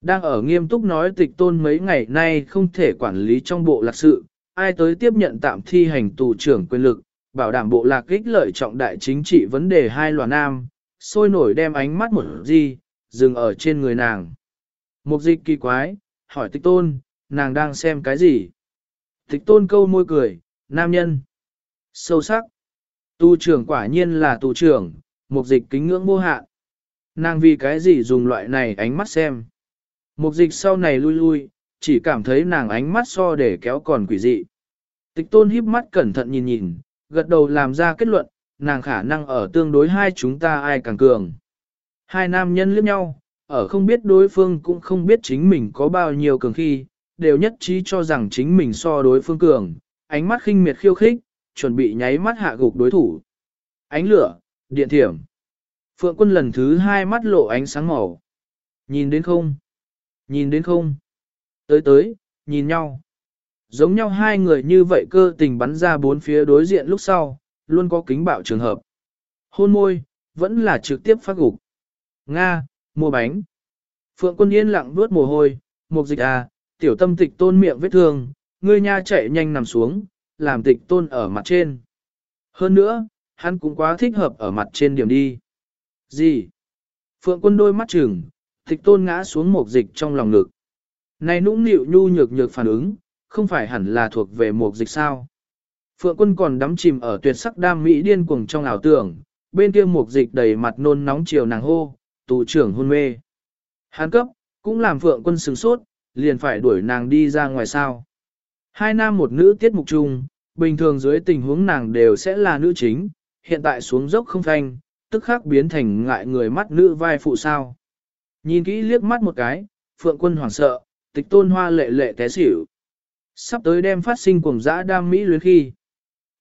Đang ở nghiêm túc nói tịch tôn mấy ngày nay không thể quản lý trong bộ lạc sự, ai tới tiếp nhận tạm thi hành tù trưởng quyền lực, bảo đảm bộ lạc ích lợi trọng đại chính trị vấn đề hai loà nam, sôi nổi đem ánh mắt một gì, dừng ở trên người nàng. Mục dịch kỳ quái, hỏi tịch tôn, nàng đang xem cái gì? Tịch tôn câu môi cười, nam nhân. Sâu sắc. Tu trưởng quả nhiên là tu trưởng, mục dịch kính ngưỡng vô hạn. Nàng vì cái gì dùng loại này ánh mắt xem. Mục dịch sau này lui lui, chỉ cảm thấy nàng ánh mắt so để kéo còn quỷ dị. Tịch tôn híp mắt cẩn thận nhìn nhìn, gật đầu làm ra kết luận, nàng khả năng ở tương đối hai chúng ta ai càng cường. Hai nam nhân liếc nhau, ở không biết đối phương cũng không biết chính mình có bao nhiêu cường khi, đều nhất trí cho rằng chính mình so đối phương cường, ánh mắt khinh miệt khiêu khích, chuẩn bị nháy mắt hạ gục đối thủ. Ánh lửa, điện thiểm. Phượng quân lần thứ hai mắt lộ ánh sáng màu. Nhìn đến không? Nhìn đến không? Tới tới, nhìn nhau. Giống nhau hai người như vậy cơ tình bắn ra bốn phía đối diện lúc sau, luôn có kính bạo trường hợp. Hôn môi, vẫn là trực tiếp phát gục. Nga, mua bánh. Phượng quân yên lặng nuốt mồ hôi, mục dịch à, tiểu tâm tịch tôn miệng vết thương, ngươi nha chạy nhanh nằm xuống, làm tịch tôn ở mặt trên. Hơn nữa, hắn cũng quá thích hợp ở mặt trên điểm đi. Gì? Phượng quân đôi mắt trừng, tịch tôn ngã xuống mục dịch trong lòng ngực. Này nũng nịu nhu nhược nhược phản ứng, không phải hẳn là thuộc về mục dịch sao. Phượng quân còn đắm chìm ở tuyệt sắc đam mỹ điên cuồng trong ảo tưởng, bên kia mục dịch đầy mặt nôn nóng chiều nàng hô, tù trưởng hôn mê. Hán cấp, cũng làm Phượng quân sừng sốt, liền phải đuổi nàng đi ra ngoài sao. Hai nam một nữ tiết mục chung, bình thường dưới tình huống nàng đều sẽ là nữ chính, hiện tại xuống dốc không thanh, tức khắc biến thành ngại người mắt nữ vai phụ sao. Nhìn kỹ liếc mắt một cái, Phượng quân hoảng sợ, tịch tôn hoa lệ lệ té xỉu. Sắp tới đem phát sinh cuồng dã đam mỹ luyến khi.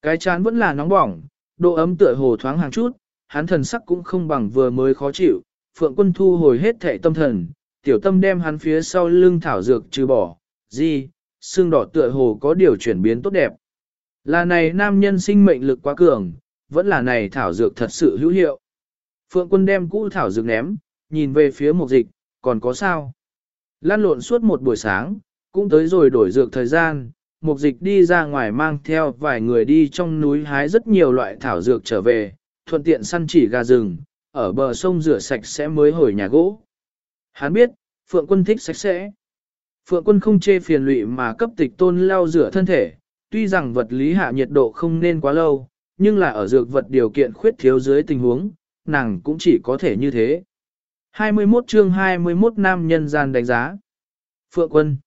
Cái chán vẫn là nóng bỏng, độ ấm tựa hồ thoáng hàng chút, hắn thần sắc cũng không bằng vừa mới khó chịu. Phượng quân thu hồi hết thể tâm thần, tiểu tâm đem hắn phía sau lưng thảo dược trừ bỏ, gì, xương đỏ tựa hồ có điều chuyển biến tốt đẹp. Là này nam nhân sinh mệnh lực quá cường, vẫn là này thảo dược thật sự hữu hiệu. Phượng quân đem cũ thảo dược ném, nhìn về phía một dịch, còn có sao? Lan lộn suốt một buổi sáng, cũng tới rồi đổi dược thời gian, mục dịch đi ra ngoài mang theo vài người đi trong núi hái rất nhiều loại thảo dược trở về, thuận tiện săn chỉ gà rừng, ở bờ sông rửa sạch sẽ mới hồi nhà gỗ. Hắn biết, Phượng quân thích sạch sẽ. Phượng quân không chê phiền lụy mà cấp tịch tôn lau rửa thân thể, tuy rằng vật lý hạ nhiệt độ không nên quá lâu, nhưng là ở dược vật điều kiện khuyết thiếu dưới tình huống, nàng cũng chỉ có thể như thế. 21 chương 21 nam nhân gian đánh giá. Phượng quân.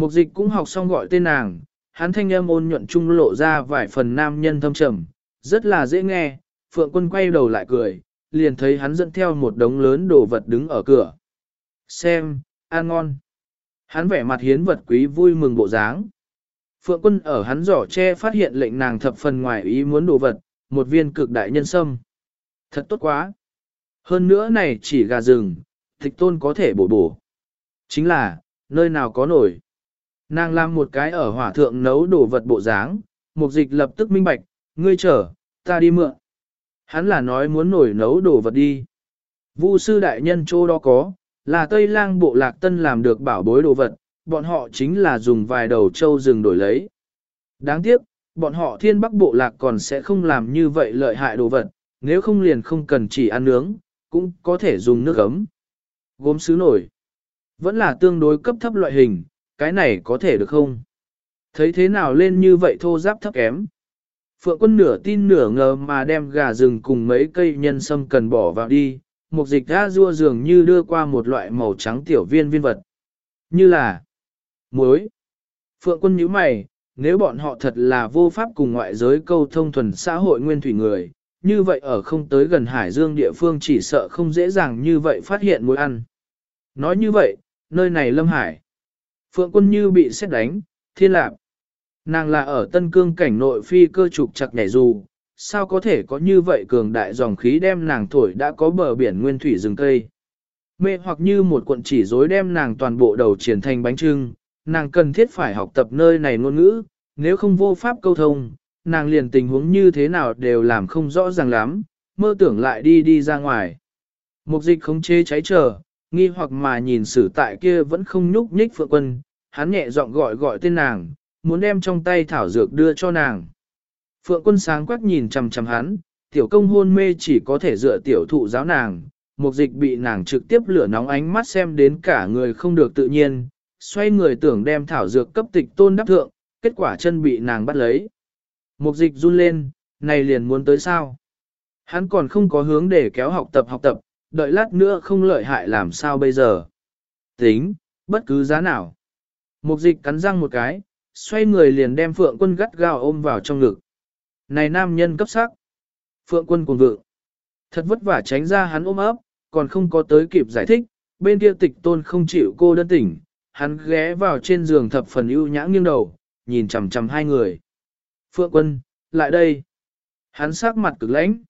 Mục dịch cũng học xong gọi tên nàng, hắn thanh âm ôn nhuận trung lộ ra vài phần nam nhân thâm trầm, rất là dễ nghe. Phượng quân quay đầu lại cười, liền thấy hắn dẫn theo một đống lớn đồ vật đứng ở cửa. Xem, ăn ngon. Hắn vẻ mặt hiến vật quý vui mừng bộ dáng. Phượng quân ở hắn giỏ che phát hiện lệnh nàng thập phần ngoài ý muốn đồ vật, một viên cực đại nhân sâm. Thật tốt quá. Hơn nữa này chỉ gà rừng, thịt tôn có thể bổ bổ. Chính là, nơi nào có nổi. Nàng làm một cái ở hỏa thượng nấu đồ vật bộ dáng, mục dịch lập tức minh bạch, ngươi chờ, ta đi mượn. Hắn là nói muốn nổi nấu đồ vật đi. Vu sư đại nhân chỗ đó có, là Tây lang bộ lạc tân làm được bảo bối đồ vật, bọn họ chính là dùng vài đầu trâu rừng đổi lấy. Đáng tiếc, bọn họ thiên bắc bộ lạc còn sẽ không làm như vậy lợi hại đồ vật, nếu không liền không cần chỉ ăn nướng, cũng có thể dùng nước ấm. Gốm sứ nổi. Vẫn là tương đối cấp thấp loại hình, cái này có thể được không? Thấy thế nào lên như vậy thô giáp thấp kém? Phượng quân nửa tin nửa ngờ mà đem gà rừng cùng mấy cây nhân sâm cần bỏ vào đi, một dịch ra rua dường như đưa qua một loại màu trắng tiểu viên viên vật. Như là muối. Phượng quân nhíu mày, nếu bọn họ thật là vô pháp cùng ngoại giới câu thông thuần xã hội nguyên thủy người, như vậy ở không tới gần Hải Dương địa phương chỉ sợ không dễ dàng như vậy phát hiện muối ăn. Nói như vậy, nơi này lâm hải. Phượng quân như bị xét đánh, thiên lạc. Nàng là ở tân cương cảnh nội phi cơ trục chặt nhảy dù, sao có thể có như vậy cường đại dòng khí đem nàng thổi đã có bờ biển nguyên thủy rừng cây. Mê hoặc như một cuộn chỉ rối đem nàng toàn bộ đầu triển thành bánh trưng, nàng cần thiết phải học tập nơi này ngôn ngữ, nếu không vô pháp câu thông, nàng liền tình huống như thế nào đều làm không rõ ràng lắm, mơ tưởng lại đi đi ra ngoài. Mục dịch không chê cháy trở nghi hoặc mà nhìn xử tại kia vẫn không nhúc nhích phượng quân, hắn nhẹ giọng gọi gọi tên nàng, muốn đem trong tay thảo dược đưa cho nàng. Phượng quân sáng quắc nhìn chằm chằm hắn, tiểu công hôn mê chỉ có thể dựa tiểu thụ giáo nàng, mục dịch bị nàng trực tiếp lửa nóng ánh mắt xem đến cả người không được tự nhiên, xoay người tưởng đem thảo dược cấp tịch tôn đắp thượng, kết quả chân bị nàng bắt lấy. Mục dịch run lên, này liền muốn tới sao? Hắn còn không có hướng để kéo học tập học tập, đợi lát nữa không lợi hại làm sao bây giờ. Tính, bất cứ giá nào. Mục dịch cắn răng một cái, xoay người liền đem phượng quân gắt gao ôm vào trong ngực. Này nam nhân cấp sắc. Phượng quân cùng vượng. Thật vất vả tránh ra hắn ôm ấp, còn không có tới kịp giải thích, bên kia tịch tôn không chịu cô đơn tỉnh, hắn ghé vào trên giường thập phần ưu nhã nghiêng đầu, nhìn chằm chằm hai người. Phượng quân, lại đây. Hắn sắc mặt cực lãnh.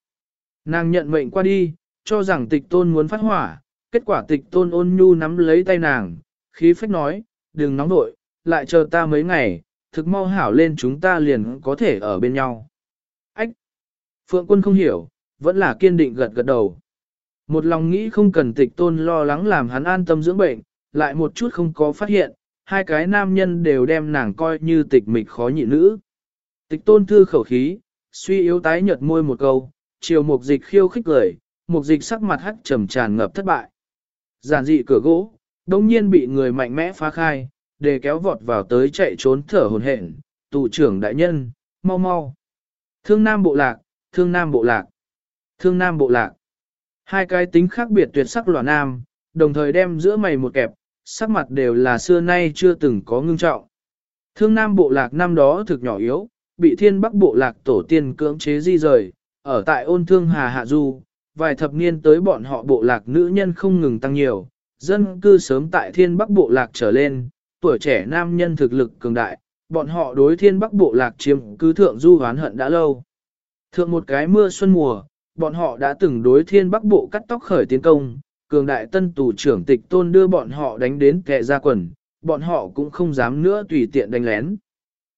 Nàng nhận mệnh qua đi, cho rằng tịch tôn muốn phát hỏa, kết quả tịch tôn ôn nhu nắm lấy tay nàng, khí phách nói, đừng nóng nội, lại chờ ta mấy ngày, thực mau hảo lên chúng ta liền có thể ở bên nhau. Ách! Phượng quân không hiểu, vẫn là kiên định gật gật đầu. Một lòng nghĩ không cần tịch tôn lo lắng làm hắn an tâm dưỡng bệnh, lại một chút không có phát hiện, hai cái nam nhân đều đem nàng coi như tịch mịch khó nhị nữ. Tịch tôn thư khẩu khí, suy yếu tái nhợt môi một câu, chiều mục dịch khiêu khích cười, mục dịch sắc mặt hắc trầm tràn ngập thất bại. Giản dị cửa gỗ, đông nhiên bị người mạnh mẽ phá khai, để kéo vọt vào tới chạy trốn thở hồn hển, tù trưởng đại nhân, mau mau. Thương Nam Bộ Lạc, Thương Nam Bộ Lạc, Thương Nam Bộ Lạc. Hai cái tính khác biệt tuyệt sắc lòa nam, đồng thời đem giữa mày một kẹp, sắc mặt đều là xưa nay chưa từng có ngưng trọng. Thương Nam Bộ Lạc năm đó thực nhỏ yếu, bị thiên bắc Bộ Lạc tổ tiên cưỡng chế di rời, ở tại ôn thương Hà Hạ Du, vài thập niên tới bọn họ Bộ Lạc nữ nhân không ngừng tăng nhiều, dân cư sớm tại thiên bắc Bộ Lạc trở lên, tuổi trẻ nam nhân thực lực cường đại, bọn họ đối thiên bắc Bộ Lạc chiếm cứ thượng du hoán hận đã lâu. Thượng một cái mưa xuân mùa, bọn họ đã từng đối thiên bắc bộ cắt tóc khởi tiến công, cường đại tân tù trưởng tịch tôn đưa bọn họ đánh đến kẹ ra quần, bọn họ cũng không dám nữa tùy tiện đánh lén.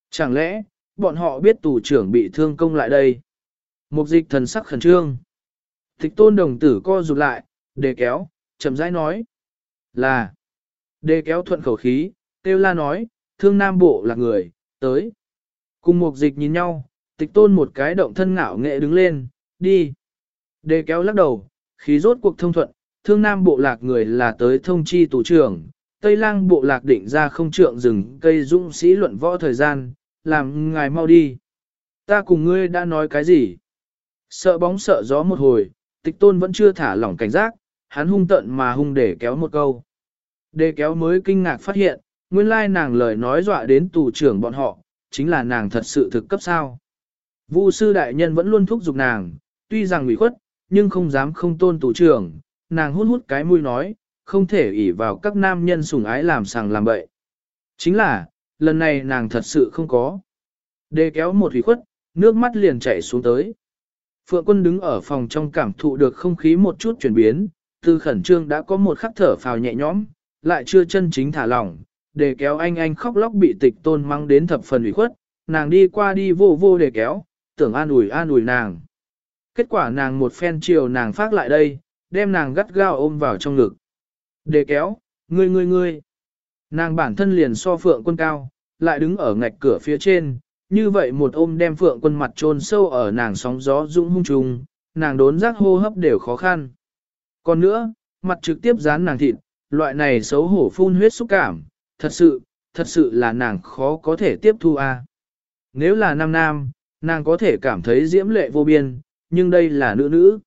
Chẳng lẽ, bọn họ biết tù trưởng bị thương công lại đây? Mục dịch thần sắc khẩn trương. Tịch tôn đồng tử co rụt lại, đề kéo, chậm rãi nói. Là, đề kéo thuận khẩu khí, tiêu la nói, thương nam bộ là người, tới. Cùng một dịch nhìn nhau, tịch tôn một cái động thân ngạo nghệ đứng lên, đi. Đề kéo lắc đầu, khí rốt cuộc thông thuận, thương nam bộ lạc người là tới thông chi tù trưởng, Tây lang bộ lạc định ra không trượng rừng cây dũng sĩ luận võ thời gian, làm ngài mau đi. Ta cùng ngươi đã nói cái gì? Sợ bóng sợ gió một hồi, tịch tôn vẫn chưa thả lỏng cảnh giác, hắn hung tận mà hung để kéo một câu. Đề kéo mới kinh ngạc phát hiện, nguyên lai nàng lời nói dọa đến tù trưởng bọn họ, chính là nàng thật sự thực cấp sao. Vu sư đại nhân vẫn luôn thúc giục nàng, tuy rằng ủy khuất, nhưng không dám không tôn tù trưởng, nàng hút hút cái mũi nói, không thể ỷ vào các nam nhân sủng ái làm sàng làm bậy. Chính là, lần này nàng thật sự không có. Đề kéo một ủy khuất, nước mắt liền chảy xuống tới. Phượng quân đứng ở phòng trong cảm thụ được không khí một chút chuyển biến, từ khẩn trương đã có một khắc thở phào nhẹ nhõm, lại chưa chân chính thả lỏng, để kéo anh anh khóc lóc bị tịch tôn mang đến thập phần ủy khuất, nàng đi qua đi vô vô để kéo, tưởng an ủi an ủi nàng. Kết quả nàng một phen chiều nàng phát lại đây, đem nàng gắt gao ôm vào trong ngực. Để kéo, ngươi ngươi ngươi. Nàng bản thân liền so phượng quân cao, lại đứng ở ngạch cửa phía trên, như vậy một ôm đem phượng quân mặt trôn sâu ở nàng sóng gió dũng hung trùng, nàng đốn giác hô hấp đều khó khăn. Còn nữa, mặt trực tiếp dán nàng thịt, loại này xấu hổ phun huyết xúc cảm, thật sự, thật sự là nàng khó có thể tiếp thu a. Nếu là nam nam, nàng có thể cảm thấy diễm lệ vô biên, nhưng đây là nữ nữ.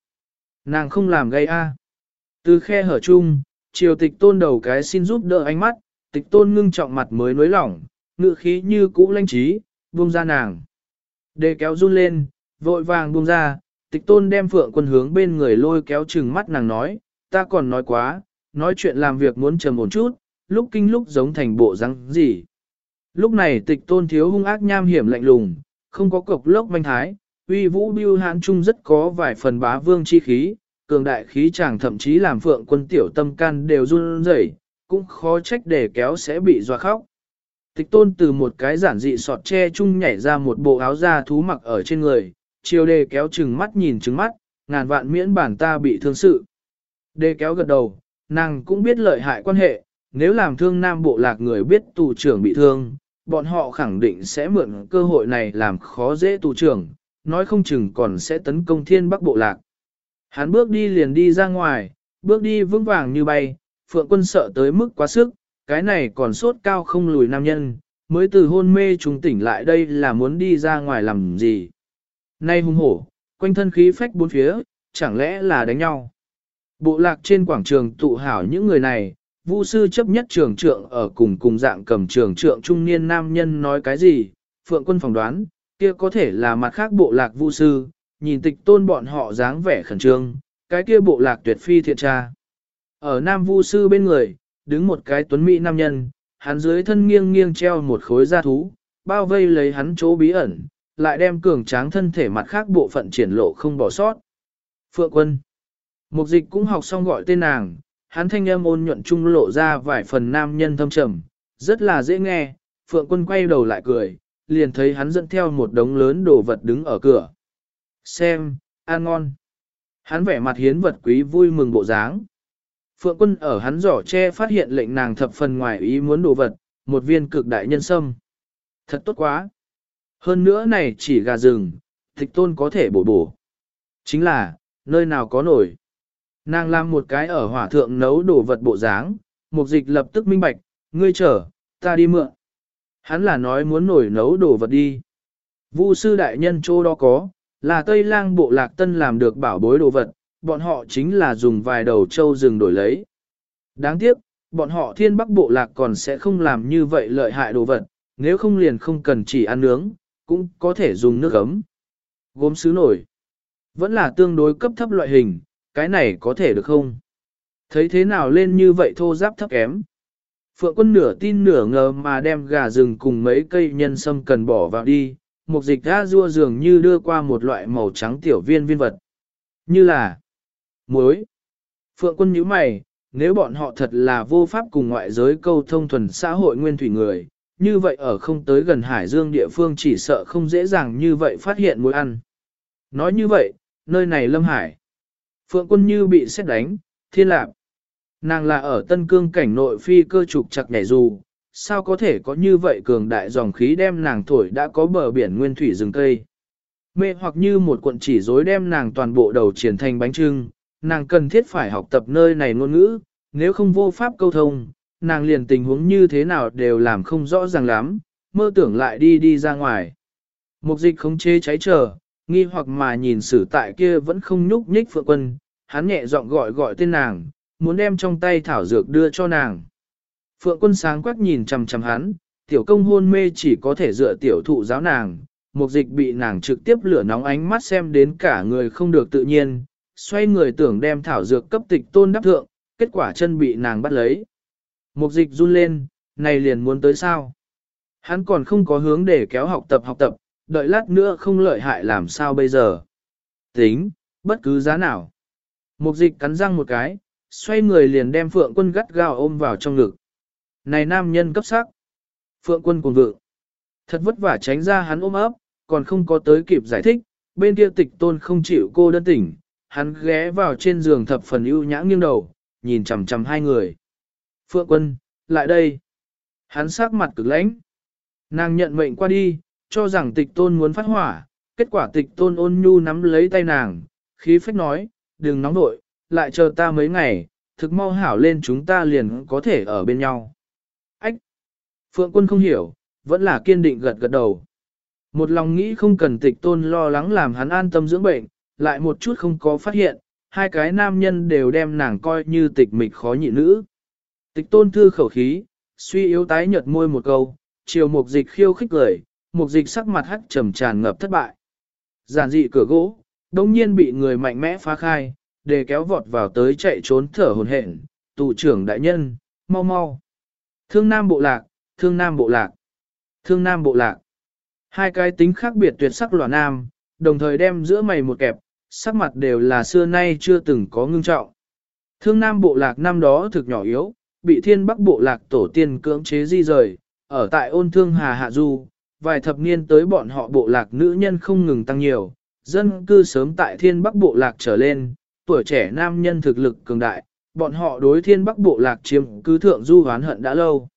Nàng không làm gây a. Từ khe hở chung, triều tịch tôn đầu cái xin giúp đỡ ánh mắt, tịch tôn ngưng trọng mặt mới nối lỏng, ngự khí như cũ lanh trí, buông ra nàng. Đề kéo run lên, vội vàng buông ra, tịch tôn đem phượng quân hướng bên người lôi kéo chừng mắt nàng nói, ta còn nói quá, nói chuyện làm việc muốn trầm ổn chút, lúc kinh lúc giống thành bộ răng gì. Lúc này tịch tôn thiếu hung ác nham hiểm lạnh lùng, không có cục lốc manh thái, uy vũ biêu hãn trung rất có vài phần bá vương chi khí, cường đại khí chàng thậm chí làm phượng quân tiểu tâm can đều run rẩy, cũng khó trách để kéo sẽ bị doa khóc. Tịch tôn từ một cái giản dị sọt tre chung nhảy ra một bộ áo da thú mặc ở trên người, chiều đề kéo chừng mắt nhìn chừng mắt, ngàn vạn miễn bản ta bị thương sự. Đề kéo gật đầu, nàng cũng biết lợi hại quan hệ, nếu làm thương nam bộ lạc người biết tù trưởng bị thương, bọn họ khẳng định sẽ mượn cơ hội này làm khó dễ tù trưởng, nói không chừng còn sẽ tấn công thiên bắc bộ lạc. Hắn bước đi liền đi ra ngoài, bước đi vững vàng như bay, phượng quân sợ tới mức quá sức, cái này còn sốt cao không lùi nam nhân, mới từ hôn mê trùng tỉnh lại đây là muốn đi ra ngoài làm gì. Nay hung hổ, quanh thân khí phách bốn phía, chẳng lẽ là đánh nhau. Bộ lạc trên quảng trường tụ hảo những người này, Vu sư chấp nhất trường trượng ở cùng cùng dạng cầm trường trượng trung niên nam nhân nói cái gì, phượng quân phỏng đoán, kia có thể là mặt khác bộ lạc vu sư, nhìn tịch tôn bọn họ dáng vẻ khẩn trương, cái kia bộ lạc tuyệt phi thiện tra. Ở nam vu sư bên người, đứng một cái tuấn mỹ nam nhân, hắn dưới thân nghiêng nghiêng treo một khối da thú, bao vây lấy hắn chỗ bí ẩn, lại đem cường tráng thân thể mặt khác bộ phận triển lộ không bỏ sót. Phượng quân. Mục dịch cũng học xong gọi tên nàng, hắn thanh âm ôn nhuận trung lộ ra vài phần nam nhân thâm trầm, rất là dễ nghe, Phượng quân quay đầu lại cười, liền thấy hắn dẫn theo một đống lớn đồ vật đứng ở cửa. Xem, ăn ngon. Hắn vẻ mặt hiến vật quý vui mừng bộ dáng. Phượng quân ở hắn giỏ che phát hiện lệnh nàng thập phần ngoài ý muốn đồ vật, một viên cực đại nhân sâm. Thật tốt quá. Hơn nữa này chỉ gà rừng, thịt tôn có thể bổ bổ. Chính là, nơi nào có nổi. Nàng làm một cái ở hỏa thượng nấu đồ vật bộ dáng, mục dịch lập tức minh bạch, ngươi chờ, ta đi mượn. Hắn là nói muốn nổi nấu đồ vật đi. Vu sư đại nhân chỗ đó có, là Tây lang bộ lạc tân làm được bảo bối đồ vật, bọn họ chính là dùng vài đầu trâu rừng đổi lấy. Đáng tiếc, bọn họ thiên bắc bộ lạc còn sẽ không làm như vậy lợi hại đồ vật, nếu không liền không cần chỉ ăn nướng, cũng có thể dùng nước ấm. Gốm sứ nổi, vẫn là tương đối cấp thấp loại hình, cái này có thể được không? Thấy thế nào lên như vậy thô giáp thấp kém? Phượng quân nửa tin nửa ngờ mà đem gà rừng cùng mấy cây nhân sâm cần bỏ vào đi, một dịch ra rua dường như đưa qua một loại màu trắng tiểu viên viên vật. Như là muối. Phượng quân nhíu mày, nếu bọn họ thật là vô pháp cùng ngoại giới câu thông thuần xã hội nguyên thủy người, như vậy ở không tới gần Hải Dương địa phương chỉ sợ không dễ dàng như vậy phát hiện muối ăn. Nói như vậy, nơi này Lâm Hải. Phượng quân như bị xét đánh, thiên lạc. Nàng là ở tân cương cảnh nội phi cơ trục chặt nhảy dù, sao có thể có như vậy cường đại dòng khí đem nàng thổi đã có bờ biển nguyên thủy rừng cây. Mê hoặc như một cuộn chỉ rối đem nàng toàn bộ đầu triển thành bánh trưng, nàng cần thiết phải học tập nơi này ngôn ngữ, nếu không vô pháp câu thông, nàng liền tình huống như thế nào đều làm không rõ ràng lắm, mơ tưởng lại đi đi ra ngoài. Mục dịch không chê cháy chờ, nghi hoặc mà nhìn sử tại kia vẫn không nhúc nhích phượng quân, hắn nhẹ giọng gọi gọi tên nàng, muốn đem trong tay thảo dược đưa cho nàng. Phượng quân sáng quắc nhìn chằm chằm hắn, tiểu công hôn mê chỉ có thể dựa tiểu thụ giáo nàng, mục dịch bị nàng trực tiếp lửa nóng ánh mắt xem đến cả người không được tự nhiên, xoay người tưởng đem thảo dược cấp tịch tôn đắp thượng, kết quả chân bị nàng bắt lấy. Mục dịch run lên, này liền muốn tới sao? Hắn còn không có hướng để kéo học tập học tập, đợi lát nữa không lợi hại làm sao bây giờ. Tính, bất cứ giá nào. Mục dịch cắn răng một cái, xoay người liền đem phượng quân gắt gao ôm vào trong ngực. Này nam nhân cấp sắc. Phượng quân cùng vượng. Thật vất vả tránh ra hắn ôm ấp, còn không có tới kịp giải thích, bên kia tịch tôn không chịu cô đơn tỉnh, hắn ghé vào trên giường thập phần ưu nhã nghiêng đầu, nhìn chằm chằm hai người. Phượng quân, lại đây. Hắn sắc mặt cực lãnh. Nàng nhận mệnh qua đi, cho rằng tịch tôn muốn phát hỏa, kết quả tịch tôn ôn nhu nắm lấy tay nàng, khí phách nói, đừng nóng nội, lại chờ ta mấy ngày, thực mau hảo lên chúng ta liền có thể ở bên nhau. Ách! Phượng quân không hiểu, vẫn là kiên định gật gật đầu. Một lòng nghĩ không cần tịch tôn lo lắng làm hắn an tâm dưỡng bệnh, lại một chút không có phát hiện, hai cái nam nhân đều đem nàng coi như tịch mịch khó nhị nữ. Tịch tôn thư khẩu khí, suy yếu tái nhợt môi một câu, chiều mục dịch khiêu khích cười, mục dịch sắc mặt hắc trầm tràn ngập thất bại. Giản dị cửa gỗ, đông nhiên bị người mạnh mẽ phá khai, để kéo vọt vào tới chạy trốn thở hồn hển, tù trưởng đại nhân, mau mau. Thương Nam Bộ Lạc, Thương Nam Bộ Lạc, Thương Nam Bộ Lạc. Hai cái tính khác biệt tuyệt sắc lòa nam, đồng thời đem giữa mày một kẹp, sắc mặt đều là xưa nay chưa từng có ngưng trọng. Thương Nam Bộ Lạc năm đó thực nhỏ yếu, bị thiên bắc Bộ Lạc tổ tiên cưỡng chế di rời, ở tại ôn thương Hà Hạ Du, vài thập niên tới bọn họ Bộ Lạc nữ nhân không ngừng tăng nhiều, dân cư sớm tại thiên bắc Bộ Lạc trở lên, tuổi trẻ nam nhân thực lực cường đại, bọn họ đối thiên bắc bộ lạc chiếm cứ thượng du hoán hận đã lâu.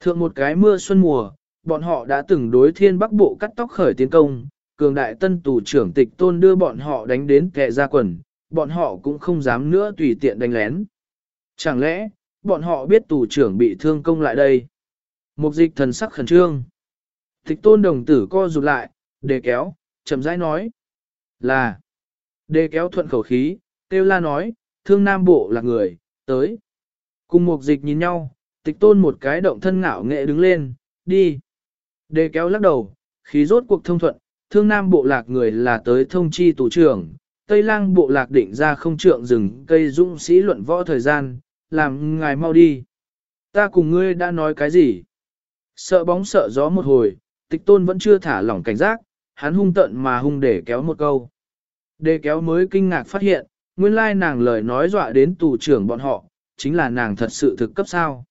Thượng một cái mưa xuân mùa, bọn họ đã từng đối thiên bắc bộ cắt tóc khởi tiến công, cường đại tân tù trưởng tịch tôn đưa bọn họ đánh đến kẻ ra quần, bọn họ cũng không dám nữa tùy tiện đánh lén. Chẳng lẽ, bọn họ biết tù trưởng bị thương công lại đây? Mục dịch thần sắc khẩn trương. Tịch tôn đồng tử co rụt lại, đề kéo, chậm rãi nói. Là, đề kéo thuận khẩu khí, tiêu la nói, thương nam bộ là người, tới. Cùng mục dịch nhìn nhau, tịch tôn một cái động thân ngạo nghệ đứng lên, đi. Đề kéo lắc đầu, khí rốt cuộc thông thuận, thương nam bộ lạc người là tới thông chi tù trưởng, Tây lang bộ lạc định ra không trượng rừng cây dũng sĩ luận võ thời gian, làm ngài mau đi. Ta cùng ngươi đã nói cái gì? Sợ bóng sợ gió một hồi, tịch tôn vẫn chưa thả lỏng cảnh giác, hắn hung tận mà hung để kéo một câu. Để kéo mới kinh ngạc phát hiện, nguyên lai nàng lời nói dọa đến tù trưởng bọn họ, chính là nàng thật sự thực cấp sao.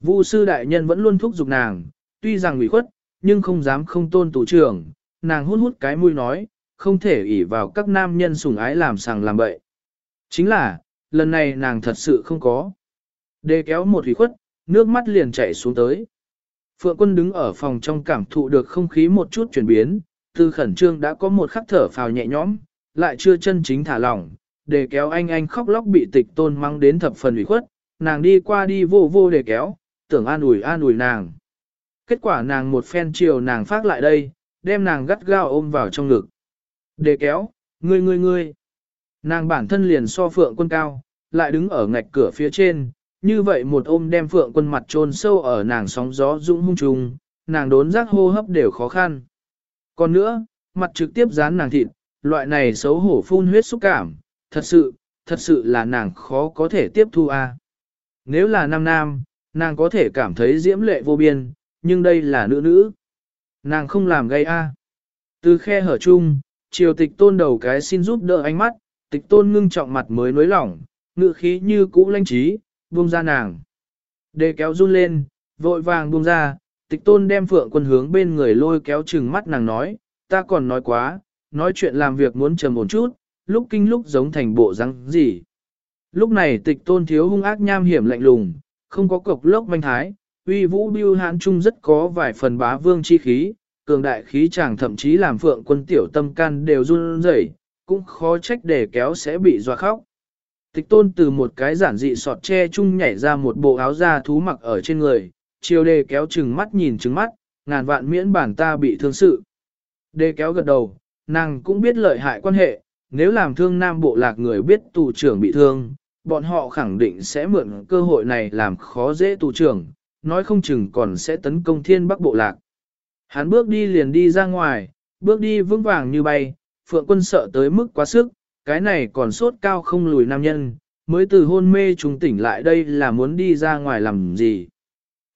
Vu sư đại nhân vẫn luôn thúc giục nàng, tuy rằng ủy khuất, nhưng không dám không tôn tù trưởng, nàng hút hút cái mũi nói, không thể ỷ vào các nam nhân sủng ái làm sàng làm bậy. Chính là, lần này nàng thật sự không có. Đề kéo một hủy khuất, nước mắt liền chảy xuống tới. Phượng quân đứng ở phòng trong cảm thụ được không khí một chút chuyển biến, từ khẩn trương đã có một khắc thở phào nhẹ nhõm, lại chưa chân chính thả lỏng, để kéo anh anh khóc lóc bị tịch tôn mang đến thập phần ủy khuất, nàng đi qua đi vô vô để kéo, tưởng an ủi an ủi nàng. Kết quả nàng một phen chiều nàng phát lại đây, đem nàng gắt gao ôm vào trong ngực. Để kéo, ngươi ngươi ngươi. Nàng bản thân liền so phượng quân cao, lại đứng ở ngạch cửa phía trên, như vậy một ôm đem phượng quân mặt trôn sâu ở nàng sóng gió dũng hung trùng, nàng đốn giác hô hấp đều khó khăn. Còn nữa, mặt trực tiếp dán nàng thịt, loại này xấu hổ phun huyết xúc cảm, thật sự, thật sự là nàng khó có thể tiếp thu a. Nếu là nam nam, nàng có thể cảm thấy diễm lệ vô biên, nhưng đây là nữ nữ. Nàng không làm gây a. Từ khe hở chung, triều tịch tôn đầu cái xin giúp đỡ ánh mắt, tịch tôn ngưng trọng mặt mới nối lỏng, ngự khí như cũ lanh trí, buông ra nàng. Đề kéo run lên, vội vàng buông ra, tịch tôn đem phượng quân hướng bên người lôi kéo chừng mắt nàng nói, ta còn nói quá, nói chuyện làm việc muốn trầm ổn chút, lúc kinh lúc giống thành bộ răng gì. Lúc này tịch tôn thiếu hung ác nham hiểm lạnh lùng, không có cục lốc manh thái, uy vũ biêu hãn trung rất có vài phần bá vương chi khí, cường đại khí chàng thậm chí làm phượng quân tiểu tâm can đều run rẩy, cũng khó trách để kéo sẽ bị dọa khóc. Tịch tôn từ một cái giản dị sọt tre chung nhảy ra một bộ áo da thú mặc ở trên người, chiều đề kéo chừng mắt nhìn chừng mắt, ngàn vạn miễn bản ta bị thương sự. Đề kéo gật đầu, nàng cũng biết lợi hại quan hệ, nếu làm thương nam bộ lạc người biết tù trưởng bị thương, bọn họ khẳng định sẽ mượn cơ hội này làm khó dễ tù trưởng, nói không chừng còn sẽ tấn công thiên bắc bộ lạc. Hắn bước đi liền đi ra ngoài, bước đi vững vàng như bay, phượng quân sợ tới mức quá sức, cái này còn sốt cao không lùi nam nhân, mới từ hôn mê trùng tỉnh lại đây là muốn đi ra ngoài làm gì.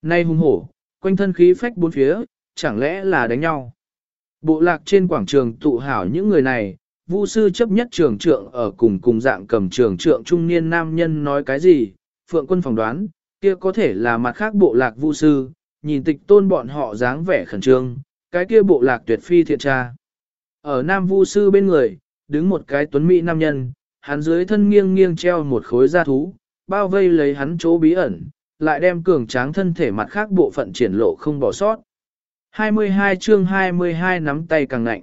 Nay hung hổ, quanh thân khí phách bốn phía, chẳng lẽ là đánh nhau. Bộ lạc trên quảng trường tụ hảo những người này, Vu sư chấp nhất trường trượng ở cùng cùng dạng cầm trường trượng trung niên nam nhân nói cái gì, phượng quân phỏng đoán, kia có thể là mặt khác bộ lạc vu sư, nhìn tịch tôn bọn họ dáng vẻ khẩn trương, cái kia bộ lạc tuyệt phi thiện tra. Ở nam vu sư bên người, đứng một cái tuấn mỹ nam nhân, hắn dưới thân nghiêng nghiêng treo một khối da thú, bao vây lấy hắn chỗ bí ẩn, lại đem cường tráng thân thể mặt khác bộ phận triển lộ không bỏ sót. 22 chương 22 nắm tay càng lạnh.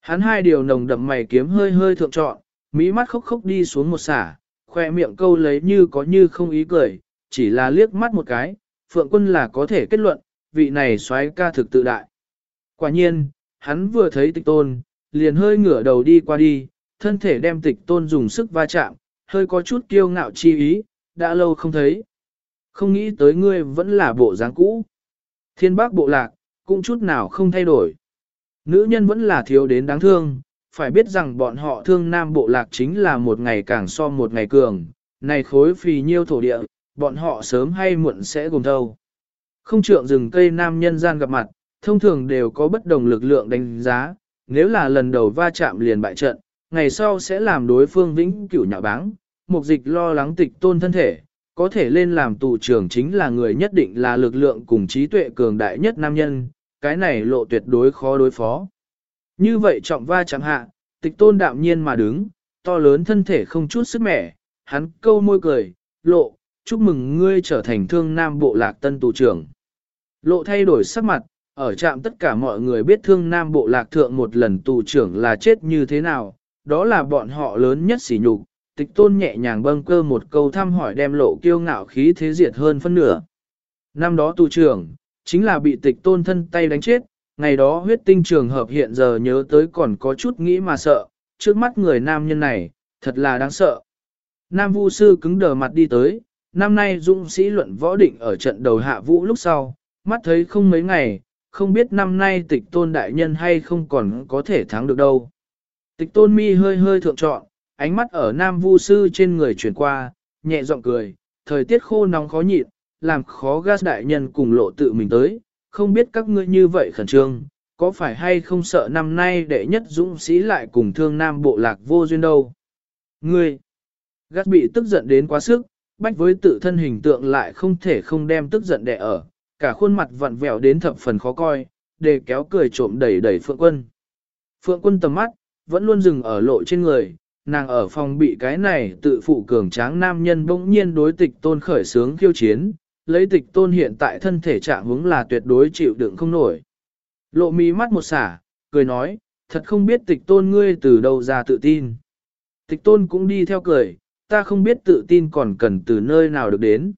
Hắn hai điều nồng đậm mày kiếm hơi hơi thượng trọn, mỹ mắt khóc khóc đi xuống một xả, khoe miệng câu lấy như có như không ý cười, chỉ là liếc mắt một cái, phượng quân là có thể kết luận, vị này xoáy ca thực tự đại. Quả nhiên, hắn vừa thấy tịch tôn, liền hơi ngửa đầu đi qua đi, thân thể đem tịch tôn dùng sức va chạm, hơi có chút kiêu ngạo chi ý, đã lâu không thấy. Không nghĩ tới ngươi vẫn là bộ dáng cũ. Thiên bác bộ lạc, cũng chút nào không thay đổi. Nữ nhân vẫn là thiếu đến đáng thương, phải biết rằng bọn họ thương nam bộ lạc chính là một ngày càng so một ngày cường, này khối phì nhiêu thổ địa, bọn họ sớm hay muộn sẽ gồm thâu. Không trượng rừng cây nam nhân gian gặp mặt, thông thường đều có bất đồng lực lượng đánh giá, nếu là lần đầu va chạm liền bại trận, ngày sau sẽ làm đối phương vĩnh cửu nhạo báng, mục dịch lo lắng tịch tôn thân thể, có thể lên làm tù trưởng chính là người nhất định là lực lượng cùng trí tuệ cường đại nhất nam nhân, cái này lộ tuyệt đối khó đối phó. Như vậy trọng va chạm hạ, tịch tôn đạm nhiên mà đứng, to lớn thân thể không chút sức mẻ, hắn câu môi cười, lộ, chúc mừng ngươi trở thành thương nam bộ lạc tân tù trưởng. Lộ thay đổi sắc mặt, ở trạm tất cả mọi người biết thương Nam Bộ Lạc Thượng một lần tù trưởng là chết như thế nào, đó là bọn họ lớn nhất sỉ nhục. Tịch tôn nhẹ nhàng bâng cơ một câu thăm hỏi đem lộ kiêu ngạo khí thế diệt hơn phân nửa. Năm đó tù trưởng, chính là bị tịch tôn thân tay đánh chết, ngày đó huyết tinh trường hợp hiện giờ nhớ tới còn có chút nghĩ mà sợ, trước mắt người nam nhân này, thật là đáng sợ. Nam Vu sư cứng đờ mặt đi tới, năm nay dũng sĩ luận võ định ở trận đầu hạ vũ lúc sau, mắt thấy không mấy ngày, không biết năm nay tịch tôn đại nhân hay không còn có thể thắng được đâu. Tịch tôn mi hơi hơi thượng trọn, ánh mắt ở Nam Vu sư trên người chuyển qua, nhẹ giọng cười, thời tiết khô nóng khó nhịn, làm khó gas đại nhân cùng lộ tự mình tới, không biết các ngươi như vậy khẩn trương, có phải hay không sợ năm nay đệ nhất dũng sĩ lại cùng thương nam bộ lạc vô duyên đâu. Ngươi, gas bị tức giận đến quá sức, bách với tự thân hình tượng lại không thể không đem tức giận đè ở, cả khuôn mặt vặn vẹo đến thập phần khó coi, để kéo cười trộm đẩy đẩy Phượng Quân. Phượng Quân tầm mắt, vẫn luôn dừng ở lộ trên người, nàng ở phòng bị cái này tự phụ cường tráng nam nhân bỗng nhiên đối tịch tôn khởi sướng khiêu chiến, lấy tịch tôn hiện tại thân thể trạng hướng là tuyệt đối chịu đựng không nổi. Lộ mí mắt một xả, cười nói, thật không biết tịch tôn ngươi từ đâu ra tự tin. Tịch tôn cũng đi theo cười, ta không biết tự tin còn cần từ nơi nào được đến.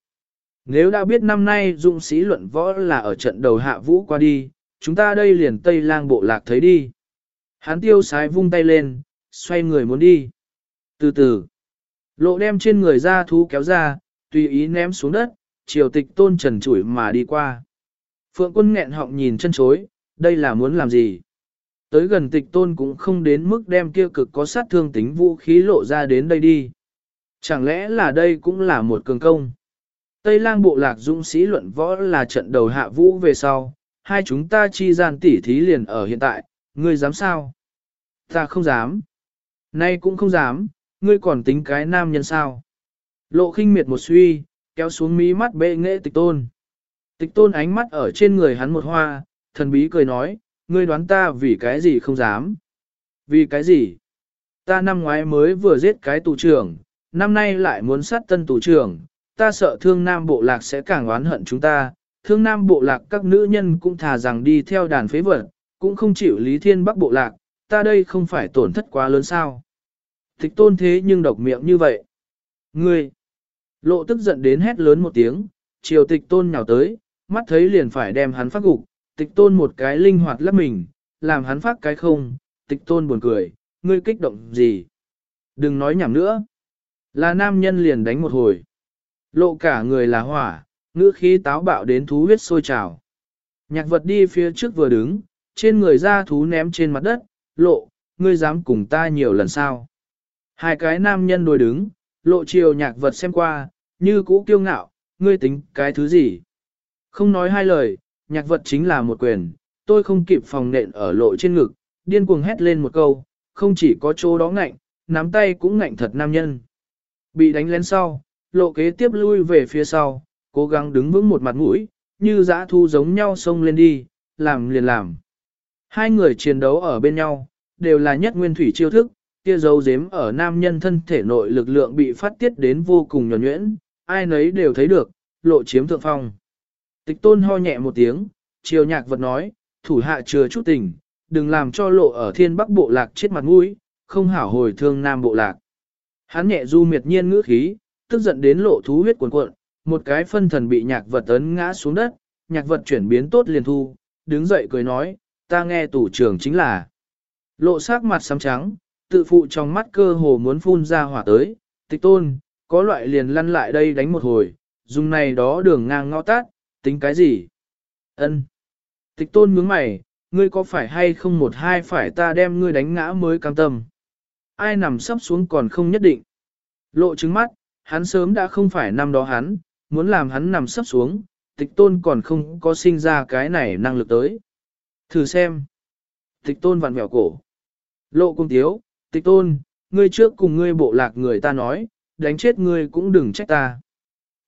Nếu đã biết năm nay dũng sĩ luận võ là ở trận đầu hạ vũ qua đi, chúng ta đây liền tây lang bộ lạc thấy đi. Hán tiêu sái vung tay lên, xoay người muốn đi. Từ từ, lộ đem trên người ra thú kéo ra, tùy ý ném xuống đất, triều tịch tôn trần chủi mà đi qua. Phượng quân nghẹn họng nhìn chân chối, đây là muốn làm gì? Tới gần tịch tôn cũng không đến mức đem kia cực có sát thương tính vũ khí lộ ra đến đây đi. Chẳng lẽ là đây cũng là một cường công? Tây lang bộ lạc dũng sĩ luận võ là trận đầu hạ vũ về sau, hai chúng ta chi gian tỉ thí liền ở hiện tại, ngươi dám sao? Ta không dám. Nay cũng không dám, ngươi còn tính cái nam nhân sao? Lộ khinh miệt một suy, kéo xuống mí mắt bệ nghệ tịch tôn. Tịch tôn ánh mắt ở trên người hắn một hoa, thần bí cười nói, ngươi đoán ta vì cái gì không dám. Vì cái gì? Ta năm ngoái mới vừa giết cái tù trưởng, năm nay lại muốn sát tân tù trưởng, ta sợ thương nam bộ lạc sẽ càng oán hận chúng ta, thương nam bộ lạc các nữ nhân cũng thà rằng đi theo đàn phế vật, cũng không chịu lý thiên bắc bộ lạc, ta đây không phải tổn thất quá lớn sao. Tịch tôn thế nhưng độc miệng như vậy. Ngươi, lộ tức giận đến hét lớn một tiếng, chiều tịch tôn nhào tới, mắt thấy liền phải đem hắn phát gục, tịch tôn một cái linh hoạt lấp mình, làm hắn phát cái không, tịch tôn buồn cười, ngươi kích động gì. Đừng nói nhảm nữa. Là nam nhân liền đánh một hồi. Lộ cả người là hỏa, ngữ khí táo bạo đến thú huyết sôi trào. Nhạc vật đi phía trước vừa đứng, trên người ra thú ném trên mặt đất, lộ, ngươi dám cùng ta nhiều lần sao. Hai cái nam nhân đôi đứng, lộ chiều nhạc vật xem qua, như cũ kiêu ngạo, ngươi tính cái thứ gì. Không nói hai lời, nhạc vật chính là một quyền, tôi không kịp phòng nện ở lộ trên ngực, điên cuồng hét lên một câu, không chỉ có chỗ đó ngạnh, nắm tay cũng ngạnh thật nam nhân. Bị đánh lên sau, lộ kế tiếp lui về phía sau, cố gắng đứng vững một mặt mũi, như dã thu giống nhau xông lên đi, làm liền làm. Hai người chiến đấu ở bên nhau, đều là nhất nguyên thủy chiêu thức, kia dấu dếm ở nam nhân thân thể nội lực lượng bị phát tiết đến vô cùng nhuẩn nhuyễn, ai nấy đều thấy được, lộ chiếm thượng phong. Tịch tôn ho nhẹ một tiếng, chiều nhạc vật nói, thủ hạ chừa chút tình, đừng làm cho lộ ở thiên bắc bộ lạc chết mặt mũi, không hảo hồi thương nam bộ lạc. Hắn nhẹ du miệt nhiên ngữ khí, tức giận đến lộ thú huyết cuồn cuộn, một cái phân thần bị nhạc vật ấn ngã xuống đất, nhạc vật chuyển biến tốt liền thu, đứng dậy cười nói, ta nghe tủ trưởng chính là. Lộ sắc mặt xám trắng, tự phụ trong mắt cơ hồ muốn phun ra hỏa tới, tịch tôn, có loại liền lăn lại đây đánh một hồi, dùng này đó đường ngang ngõ tát, tính cái gì? ân Tịch tôn nhướng mày, ngươi có phải hay không một hai phải ta đem ngươi đánh ngã mới cam tâm? Ai nằm sắp xuống còn không nhất định. Lộ trứng mắt, hắn sớm đã không phải năm đó hắn, muốn làm hắn nằm sắp xuống, tịch tôn còn không có sinh ra cái này năng lực tới. Thử xem. Tịch tôn vặn vẹo cổ. Lộ cung tiếu, tịch tôn, ngươi trước cùng ngươi bộ lạc người ta nói, đánh chết ngươi cũng đừng trách ta.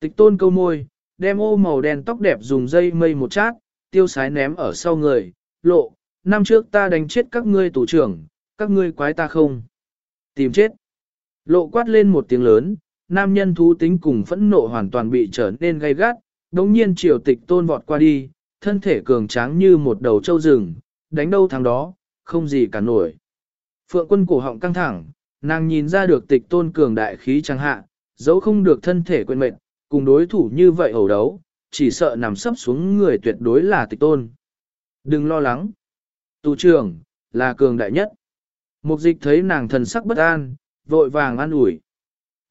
Tịch tôn câu môi, đem ô màu đen tóc đẹp dùng dây mây một chát, tiêu sái ném ở sau người, lộ, năm trước ta đánh chết các ngươi tù trưởng, các ngươi quái ta không. Tìm chết. Lộ quát lên một tiếng lớn, nam nhân thú tính cùng phẫn nộ hoàn toàn bị trở nên gay gắt, đống nhiên triều tịch tôn vọt qua đi, thân thể cường tráng như một đầu trâu rừng, đánh đâu thằng đó, không gì cả nổi. Phượng quân cổ họng căng thẳng, nàng nhìn ra được tịch tôn cường đại khí chẳng hạ, dẫu không được thân thể quên mệnh, cùng đối thủ như vậy ẩu đấu, chỉ sợ nằm sấp xuống người tuyệt đối là tịch tôn. Đừng lo lắng. Tù trưởng, là cường đại nhất. Mục dịch thấy nàng thần sắc bất an, vội vàng an ủi.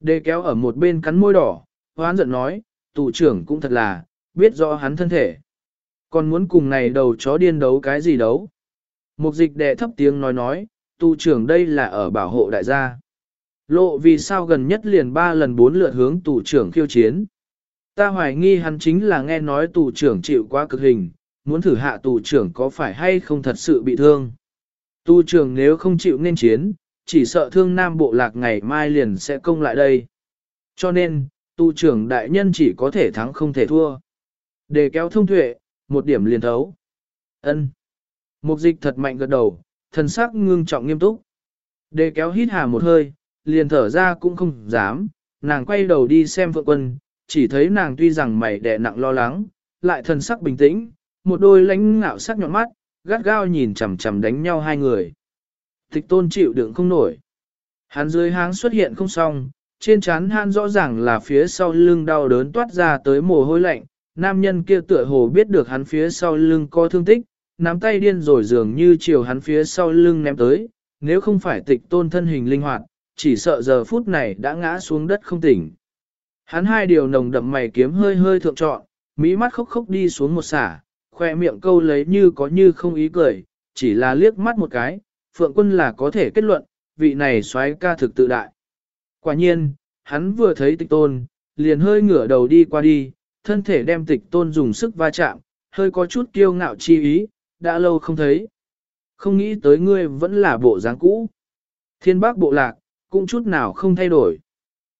Đề kéo ở một bên cắn môi đỏ, hoán giận nói, tù trưởng cũng thật là, biết rõ hắn thân thể. Còn muốn cùng này đầu chó điên đấu cái gì đấu. Mục dịch đệ thấp tiếng nói nói, tù trưởng đây là ở bảo hộ đại gia. Lộ vì sao gần nhất liền ba lần bốn lượt hướng tù trưởng khiêu chiến. Ta hoài nghi hắn chính là nghe nói tù trưởng chịu quá cực hình, muốn thử hạ tù trưởng có phải hay không thật sự bị thương. Tu Trường nếu không chịu nên chiến, chỉ sợ thương nam bộ lạc ngày mai liền sẽ công lại đây. Cho nên, Tu trưởng đại nhân chỉ có thể thắng không thể thua. Để kéo thông tuệ, một điểm liền thấu. ân Mục dịch thật mạnh gật đầu, thần sắc ngưng trọng nghiêm túc. Để kéo hít hà một hơi, liền thở ra cũng không dám, nàng quay đầu đi xem vợ quân, chỉ thấy nàng tuy rằng mày đẻ nặng lo lắng, lại thần sắc bình tĩnh, một đôi lánh ngạo sắc nhọn mắt, gắt gao nhìn chằm chằm đánh nhau hai người. Tịch tôn chịu đựng không nổi. Hắn dưới háng xuất hiện không xong, trên trán hắn rõ ràng là phía sau lưng đau đớn toát ra tới mồ hôi lạnh, nam nhân kia tựa hồ biết được hắn phía sau lưng có thương tích, nắm tay điên rồi dường như chiều hắn phía sau lưng ném tới, nếu không phải tịch tôn thân hình linh hoạt, chỉ sợ giờ phút này đã ngã xuống đất không tỉnh. Hắn hai điều nồng đậm mày kiếm hơi hơi thượng trọn, mỹ mắt khóc khóc đi xuống một xả, khoe miệng câu lấy như có như không ý cười, chỉ là liếc mắt một cái, phượng quân là có thể kết luận, vị này xoáy ca thực tự đại. Quả nhiên, hắn vừa thấy tịch tôn, liền hơi ngửa đầu đi qua đi, thân thể đem tịch tôn dùng sức va chạm, hơi có chút kiêu ngạo chi ý, đã lâu không thấy. Không nghĩ tới ngươi vẫn là bộ dáng cũ. Thiên bác bộ lạc, cũng chút nào không thay đổi.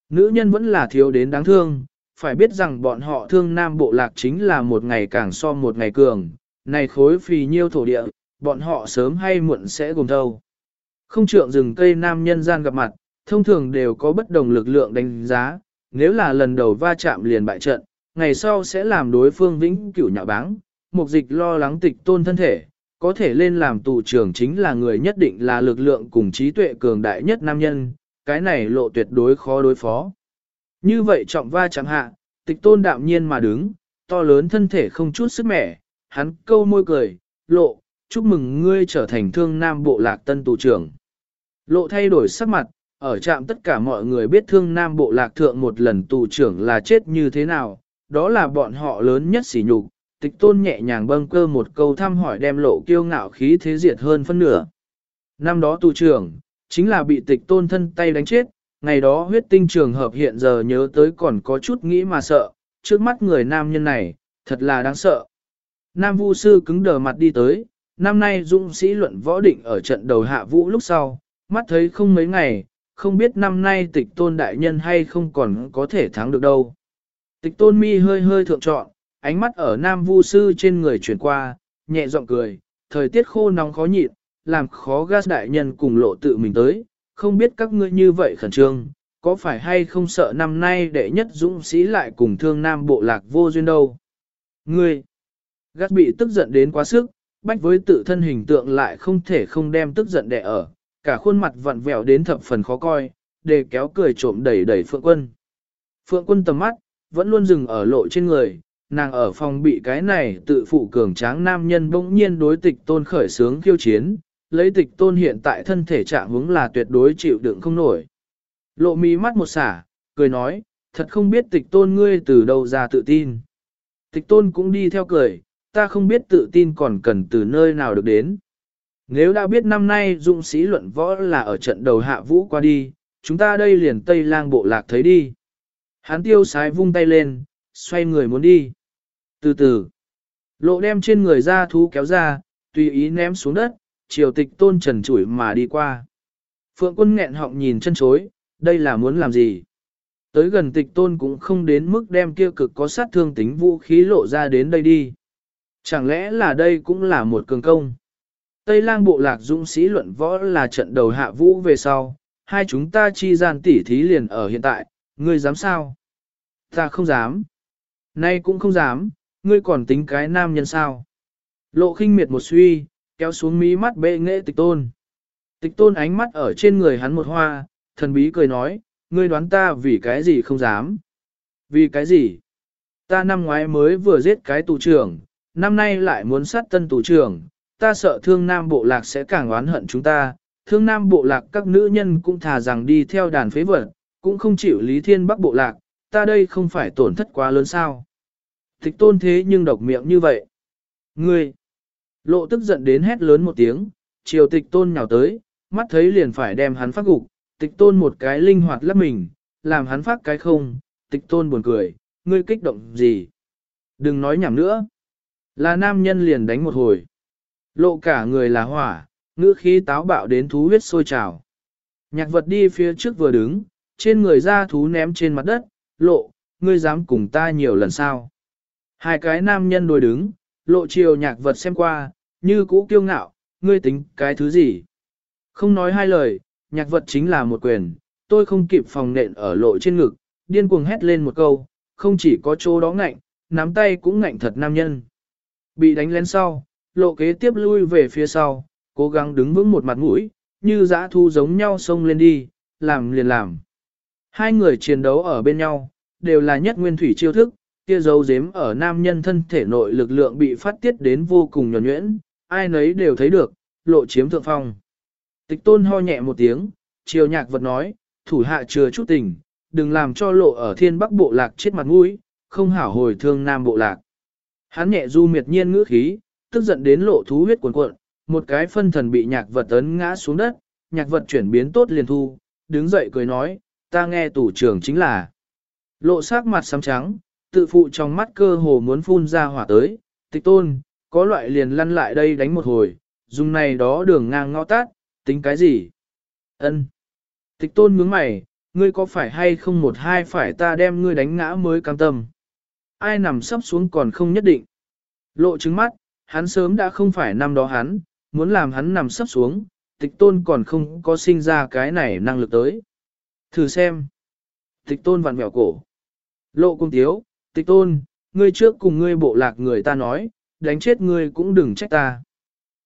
Nữ nhân vẫn là thiếu đến đáng thương, phải biết rằng bọn họ thương nam bộ lạc chính là một ngày càng so một ngày cường, này khối phì nhiêu thổ địa, bọn họ sớm hay muộn sẽ gồm thâu. Không trượng rừng cây nam nhân gian gặp mặt, thông thường đều có bất đồng lực lượng đánh giá, nếu là lần đầu va chạm liền bại trận, ngày sau sẽ làm đối phương vĩnh cửu nhạo báng, mục dịch lo lắng tịch tôn thân thể, có thể lên làm tù trưởng chính là người nhất định là lực lượng cùng trí tuệ cường đại nhất nam nhân, cái này lộ tuyệt đối khó đối phó. Như vậy trọng va chẳng hạ, tịch tôn đạm nhiên mà đứng, to lớn thân thể không chút sức mẻ, hắn câu môi cười, lộ, chúc mừng ngươi trở thành thương nam bộ lạc tân tù trưởng. Lộ thay đổi sắc mặt, ở trạm tất cả mọi người biết thương nam bộ lạc thượng một lần tù trưởng là chết như thế nào, đó là bọn họ lớn nhất sỉ nhục. Tịch tôn nhẹ nhàng bâng cơ một câu thăm hỏi đem lộ kiêu ngạo khí thế diệt hơn phân nửa. Năm đó tù trưởng, chính là bị tịch tôn thân tay đánh chết, ngày đó huyết tinh trường hợp hiện giờ nhớ tới còn có chút nghĩ mà sợ, trước mắt người nam nhân này, thật là đáng sợ. Nam Vu sư cứng đờ mặt đi tới, năm nay dũng sĩ luận võ định ở trận đầu hạ vũ lúc sau, mắt thấy không mấy ngày, không biết năm nay tịch tôn đại nhân hay không còn có thể thắng được đâu. Tịch tôn mi hơi hơi thượng trọn, ánh mắt ở Nam Vu sư trên người chuyển qua, nhẹ giọng cười, thời tiết khô nóng khó nhịn, làm khó gas đại nhân cùng lộ tự mình tới, không biết các ngươi như vậy khẩn trương, có phải hay không sợ năm nay đệ nhất dũng sĩ lại cùng thương nam bộ lạc vô duyên đâu. Ngươi, gắt bị tức giận đến quá sức, bách với tự thân hình tượng lại không thể không đem tức giận đè ở, cả khuôn mặt vặn vẹo đến thập phần khó coi, để kéo cười trộm đẩy đẩy phượng quân. Phượng quân tầm mắt, vẫn luôn dừng ở lộ trên người, nàng ở phòng bị cái này tự phụ cường tráng nam nhân bỗng nhiên đối tịch tôn khởi sướng khiêu chiến, lấy tịch tôn hiện tại thân thể trạng hướng là tuyệt đối chịu đựng không nổi. Lộ mí mắt một xả, cười nói, thật không biết tịch tôn ngươi từ đâu ra tự tin. Tịch tôn cũng đi theo cười, ta không biết tự tin còn cần từ nơi nào được đến. Nếu đã biết năm nay dũng sĩ luận võ là ở trận đầu hạ vũ qua đi, chúng ta đây liền tây lang bộ lạc thấy đi. Hán tiêu sái vung tay lên, xoay người muốn đi. Từ từ, lộ đem trên người ra thú kéo ra, tùy ý ném xuống đất, triều tịch tôn trần chủi mà đi qua. Phượng quân nghẹn họng nhìn chân chối, đây là muốn làm gì? Tới gần tịch tôn cũng không đến mức đem kia cực có sát thương tính vũ khí lộ ra đến đây đi. Chẳng lẽ là đây cũng là một cường công? Tây lang bộ lạc dũng sĩ luận võ là trận đầu hạ vũ về sau, hai chúng ta chi gian tỉ thí liền ở hiện tại, ngươi dám sao? Ta không dám. Nay cũng không dám, ngươi còn tính cái nam nhân sao? Lộ khinh miệt một suy, kéo xuống mí mắt bệ nghệ tịch tôn. Tịch tôn ánh mắt ở trên người hắn một hoa, thần bí cười nói, ngươi đoán ta vì cái gì không dám. Vì cái gì? Ta năm ngoái mới vừa giết cái tù trưởng, năm nay lại muốn sát tân tù trưởng, ta sợ thương nam bộ lạc sẽ càng oán hận chúng ta, thương nam bộ lạc các nữ nhân cũng thà rằng đi theo đàn phế vật, cũng không chịu lý thiên bắc bộ lạc, ta đây không phải tổn thất quá lớn sao. Tịch tôn thế nhưng độc miệng như vậy. Ngươi! Lộ tức giận đến hét lớn một tiếng, chiều tịch tôn nhào tới, mắt thấy liền phải đem hắn phát gục, tịch tôn một cái linh hoạt lấp mình, làm hắn phát cái không, tịch tôn buồn cười, ngươi kích động gì? Đừng nói nhảm nữa. Là nam nhân liền đánh một hồi. Lộ cả người là hỏa, ngữ khí táo bạo đến thú huyết sôi trào. Nhạc vật đi phía trước vừa đứng, trên người ra thú ném trên mặt đất, lộ, ngươi dám cùng ta nhiều lần sao? Hai cái nam nhân đôi đứng, lộ chiều nhạc vật xem qua, như cũ kiêu ngạo, ngươi tính cái thứ gì? Không nói hai lời, nhạc vật chính là một quyền, tôi không kịp phòng nện ở lộ trên ngực, điên cuồng hét lên một câu, không chỉ có chỗ đó ngạnh, nắm tay cũng ngạnh thật nam nhân. Bị đánh lén sau, lộ kế tiếp lui về phía sau, cố gắng đứng vững một mặt mũi, như dã thu giống nhau xông lên đi, làm liền làm. Hai người chiến đấu ở bên nhau, đều là nhất nguyên thủy chiêu thức, kia dấu dếm ở nam nhân thân thể nội lực lượng bị phát tiết đến vô cùng nhuẩn nhuyễn, ai nấy đều thấy được, lộ chiếm thượng phong. Tịch tôn ho nhẹ một tiếng, chiều nhạc vật nói, thủ hạ chừa chút tình, đừng làm cho lộ ở thiên bắc bộ lạc chết mặt mũi, không hảo hồi thương nam bộ lạc. Hắn nhẹ du miệt nhiên ngữ khí, tức giận đến lộ thú huyết cuồn cuộn, một cái phân thần bị nhạc vật ấn ngã xuống đất, nhạc vật chuyển biến tốt liền thu, đứng dậy cười nói, ta nghe tủ trưởng chính là. Lộ sắc mặt xám trắng, tự phụ trong mắt cơ hồ muốn phun ra hỏa tới, tịch tôn, có loại liền lăn lại đây đánh một hồi, dùng này đó đường ngang ngõ tát, tính cái gì? ân Tịch tôn nhướng mày, ngươi có phải hay không một hai phải ta đem ngươi đánh ngã mới cam tâm? Ai nằm sắp xuống còn không nhất định. Lộ trứng mắt, hắn sớm đã không phải năm đó hắn, muốn làm hắn nằm sắp xuống, tịch tôn còn không có sinh ra cái này năng lực tới. Thử xem. Tịch tôn vặn mèo cổ. Lộ cung tiếu, tịch tôn, ngươi trước cùng ngươi bộ lạc người ta nói, đánh chết ngươi cũng đừng trách ta.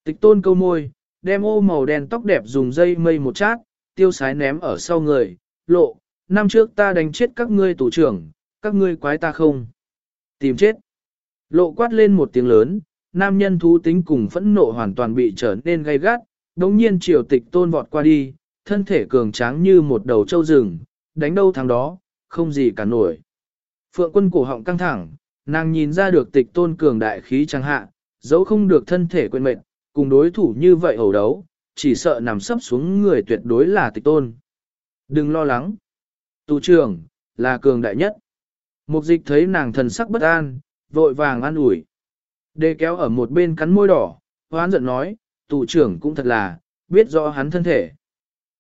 Tịch tôn câu môi, đem ô màu đen tóc đẹp dùng dây mây một chát, tiêu sái ném ở sau người, lộ, năm trước ta đánh chết các ngươi tù trưởng, các ngươi quái ta không. Tìm chết. Lộ quát lên một tiếng lớn, nam nhân thú tính cùng phẫn nộ hoàn toàn bị trở nên gay gắt, đống nhiên triều tịch tôn vọt qua đi, thân thể cường tráng như một đầu trâu rừng, đánh đâu thằng đó, không gì cả nổi. Phượng quân cổ họng căng thẳng, nàng nhìn ra được tịch tôn cường đại khí chẳng hạ, dẫu không được thân thể quên mệnh, cùng đối thủ như vậy hầu đấu, chỉ sợ nằm sấp xuống người tuyệt đối là tịch tôn. Đừng lo lắng. Tù trưởng, là cường đại nhất. Mục dịch thấy nàng thần sắc bất an, vội vàng an ủi. Đề kéo ở một bên cắn môi đỏ, hoán giận nói, tù trưởng cũng thật là, biết rõ hắn thân thể.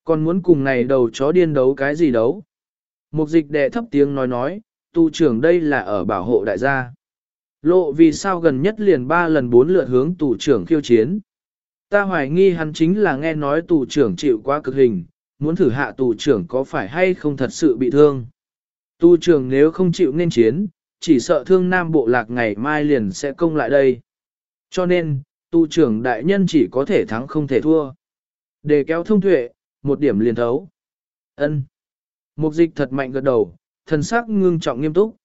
Còn muốn cùng này đầu chó điên đấu cái gì đấu. Mục dịch đệ thấp tiếng nói nói, Tu trưởng đây là ở bảo hộ đại gia. Lộ vì sao gần nhất liền ba lần bốn lượt hướng tù trưởng khiêu chiến. Ta hoài nghi hắn chính là nghe nói tù trưởng chịu quá cực hình, muốn thử hạ tù trưởng có phải hay không thật sự bị thương. Tù trưởng nếu không chịu nên chiến, chỉ sợ thương nam bộ lạc ngày mai liền sẽ công lại đây. Cho nên, tù trưởng đại nhân chỉ có thể thắng không thể thua. Để kéo thông tuệ, một điểm liền thấu. ân Mục dịch thật mạnh gật đầu, thần sắc ngưng trọng nghiêm túc.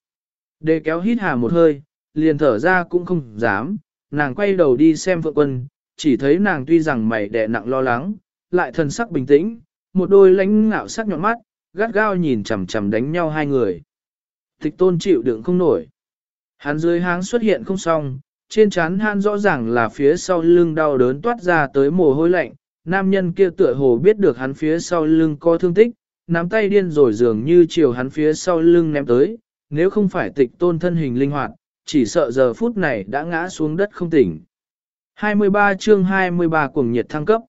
Để kéo hít hà một hơi, liền thở ra cũng không dám, nàng quay đầu đi xem phượng quân, chỉ thấy nàng tuy rằng mày đẻ nặng lo lắng, lại thần sắc bình tĩnh, một đôi lánh ngạo sắc nhọn mắt, gắt gao nhìn chằm chằm đánh nhau hai người. Tịch tôn chịu đựng không nổi. Hắn dưới háng xuất hiện không xong, trên trán hắn rõ ràng là phía sau lưng đau đớn toát ra tới mồ hôi lạnh, nam nhân kia tựa hồ biết được hắn phía sau lưng có thương tích, nắm tay điên rồi dường như chiều hắn phía sau lưng ném tới, nếu không phải tịch tôn thân hình linh hoạt, chỉ sợ giờ phút này đã ngã xuống đất không tỉnh. 23 chương 23 cuồng nhiệt thăng cấp.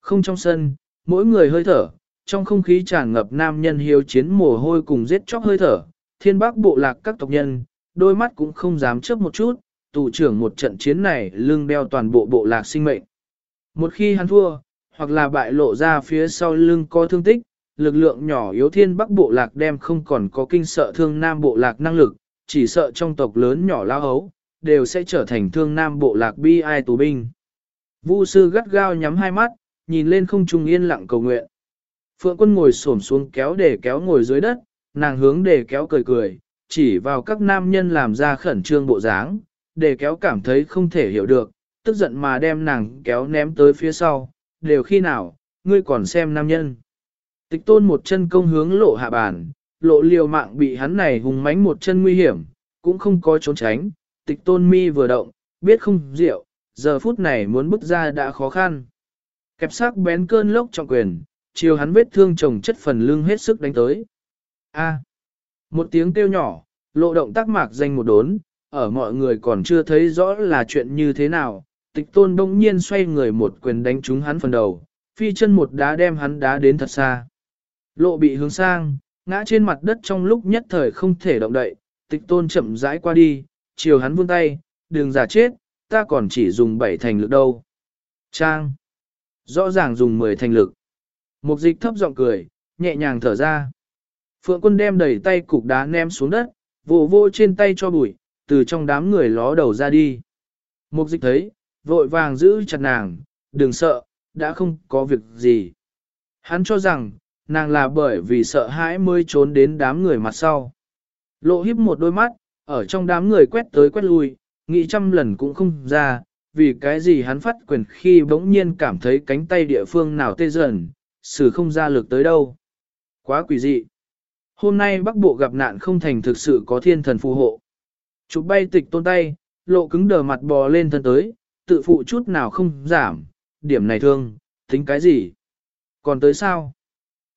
Không trong sân, mỗi người hơi thở, trong không khí tràn ngập nam nhân hiếu chiến mồ hôi cùng giết chóc hơi thở, thiên bác bộ lạc các tộc nhân, đôi mắt cũng không dám chớp một chút, tù trưởng một trận chiến này lưng đeo toàn bộ bộ lạc sinh mệnh. Một khi hắn thua, hoặc là bại lộ ra phía sau lưng có thương tích, lực lượng nhỏ yếu thiên bắc bộ lạc đem không còn có kinh sợ thương nam bộ lạc năng lực, chỉ sợ trong tộc lớn nhỏ lao hấu, đều sẽ trở thành thương nam bộ lạc bi ai tù binh. Vu sư gắt gao nhắm hai mắt, nhìn lên không trung yên lặng cầu nguyện. Phượng quân ngồi xổm xuống kéo để kéo ngồi dưới đất, nàng hướng để kéo cười cười, chỉ vào các nam nhân làm ra khẩn trương bộ dáng, để kéo cảm thấy không thể hiểu được, tức giận mà đem nàng kéo ném tới phía sau, đều khi nào, ngươi còn xem nam nhân. Tịch tôn một chân công hướng lộ hạ bàn, lộ liều mạng bị hắn này hùng mánh một chân nguy hiểm, cũng không có trốn tránh, tịch tôn mi vừa động, biết không rượu, giờ phút này muốn bước ra đã khó khăn. Kẹp sắc bén cơn lốc trọng quyền, chiều hắn vết thương chồng chất phần lưng hết sức đánh tới. A. một tiếng kêu nhỏ, lộ động tác mạc danh một đốn, ở mọi người còn chưa thấy rõ là chuyện như thế nào, tịch tôn đông nhiên xoay người một quyền đánh trúng hắn phần đầu, phi chân một đá đem hắn đá đến thật xa. Lộ bị hướng sang, ngã trên mặt đất trong lúc nhất thời không thể động đậy, tịch tôn chậm rãi qua đi, chiều hắn vươn tay, đừng giả chết, ta còn chỉ dùng bảy thành lực đâu. Trang. Rõ ràng dùng 10 thành lực. Mục dịch thấp giọng cười, nhẹ nhàng thở ra. Phượng quân đem đẩy tay cục đá ném xuống đất, vỗ vô trên tay cho bụi, từ trong đám người ló đầu ra đi. Mục dịch thấy, vội vàng giữ chặt nàng, đừng sợ, đã không có việc gì. Hắn cho rằng, nàng là bởi vì sợ hãi mới trốn đến đám người mặt sau. Lộ híp một đôi mắt, ở trong đám người quét tới quét lui, nghĩ trăm lần cũng không ra, vì cái gì hắn phát quyền khi bỗng nhiên cảm thấy cánh tay địa phương nào tê dần, xử không ra lực tới đâu. Quá quỷ dị. Hôm nay Bắc Bộ gặp nạn không thành thực sự có thiên thần phù hộ. Chụp bay tịch tôn tay, lộ cứng đờ mặt bò lên thân tới, tự phụ chút nào không giảm, điểm này thương, tính cái gì? Còn tới sao?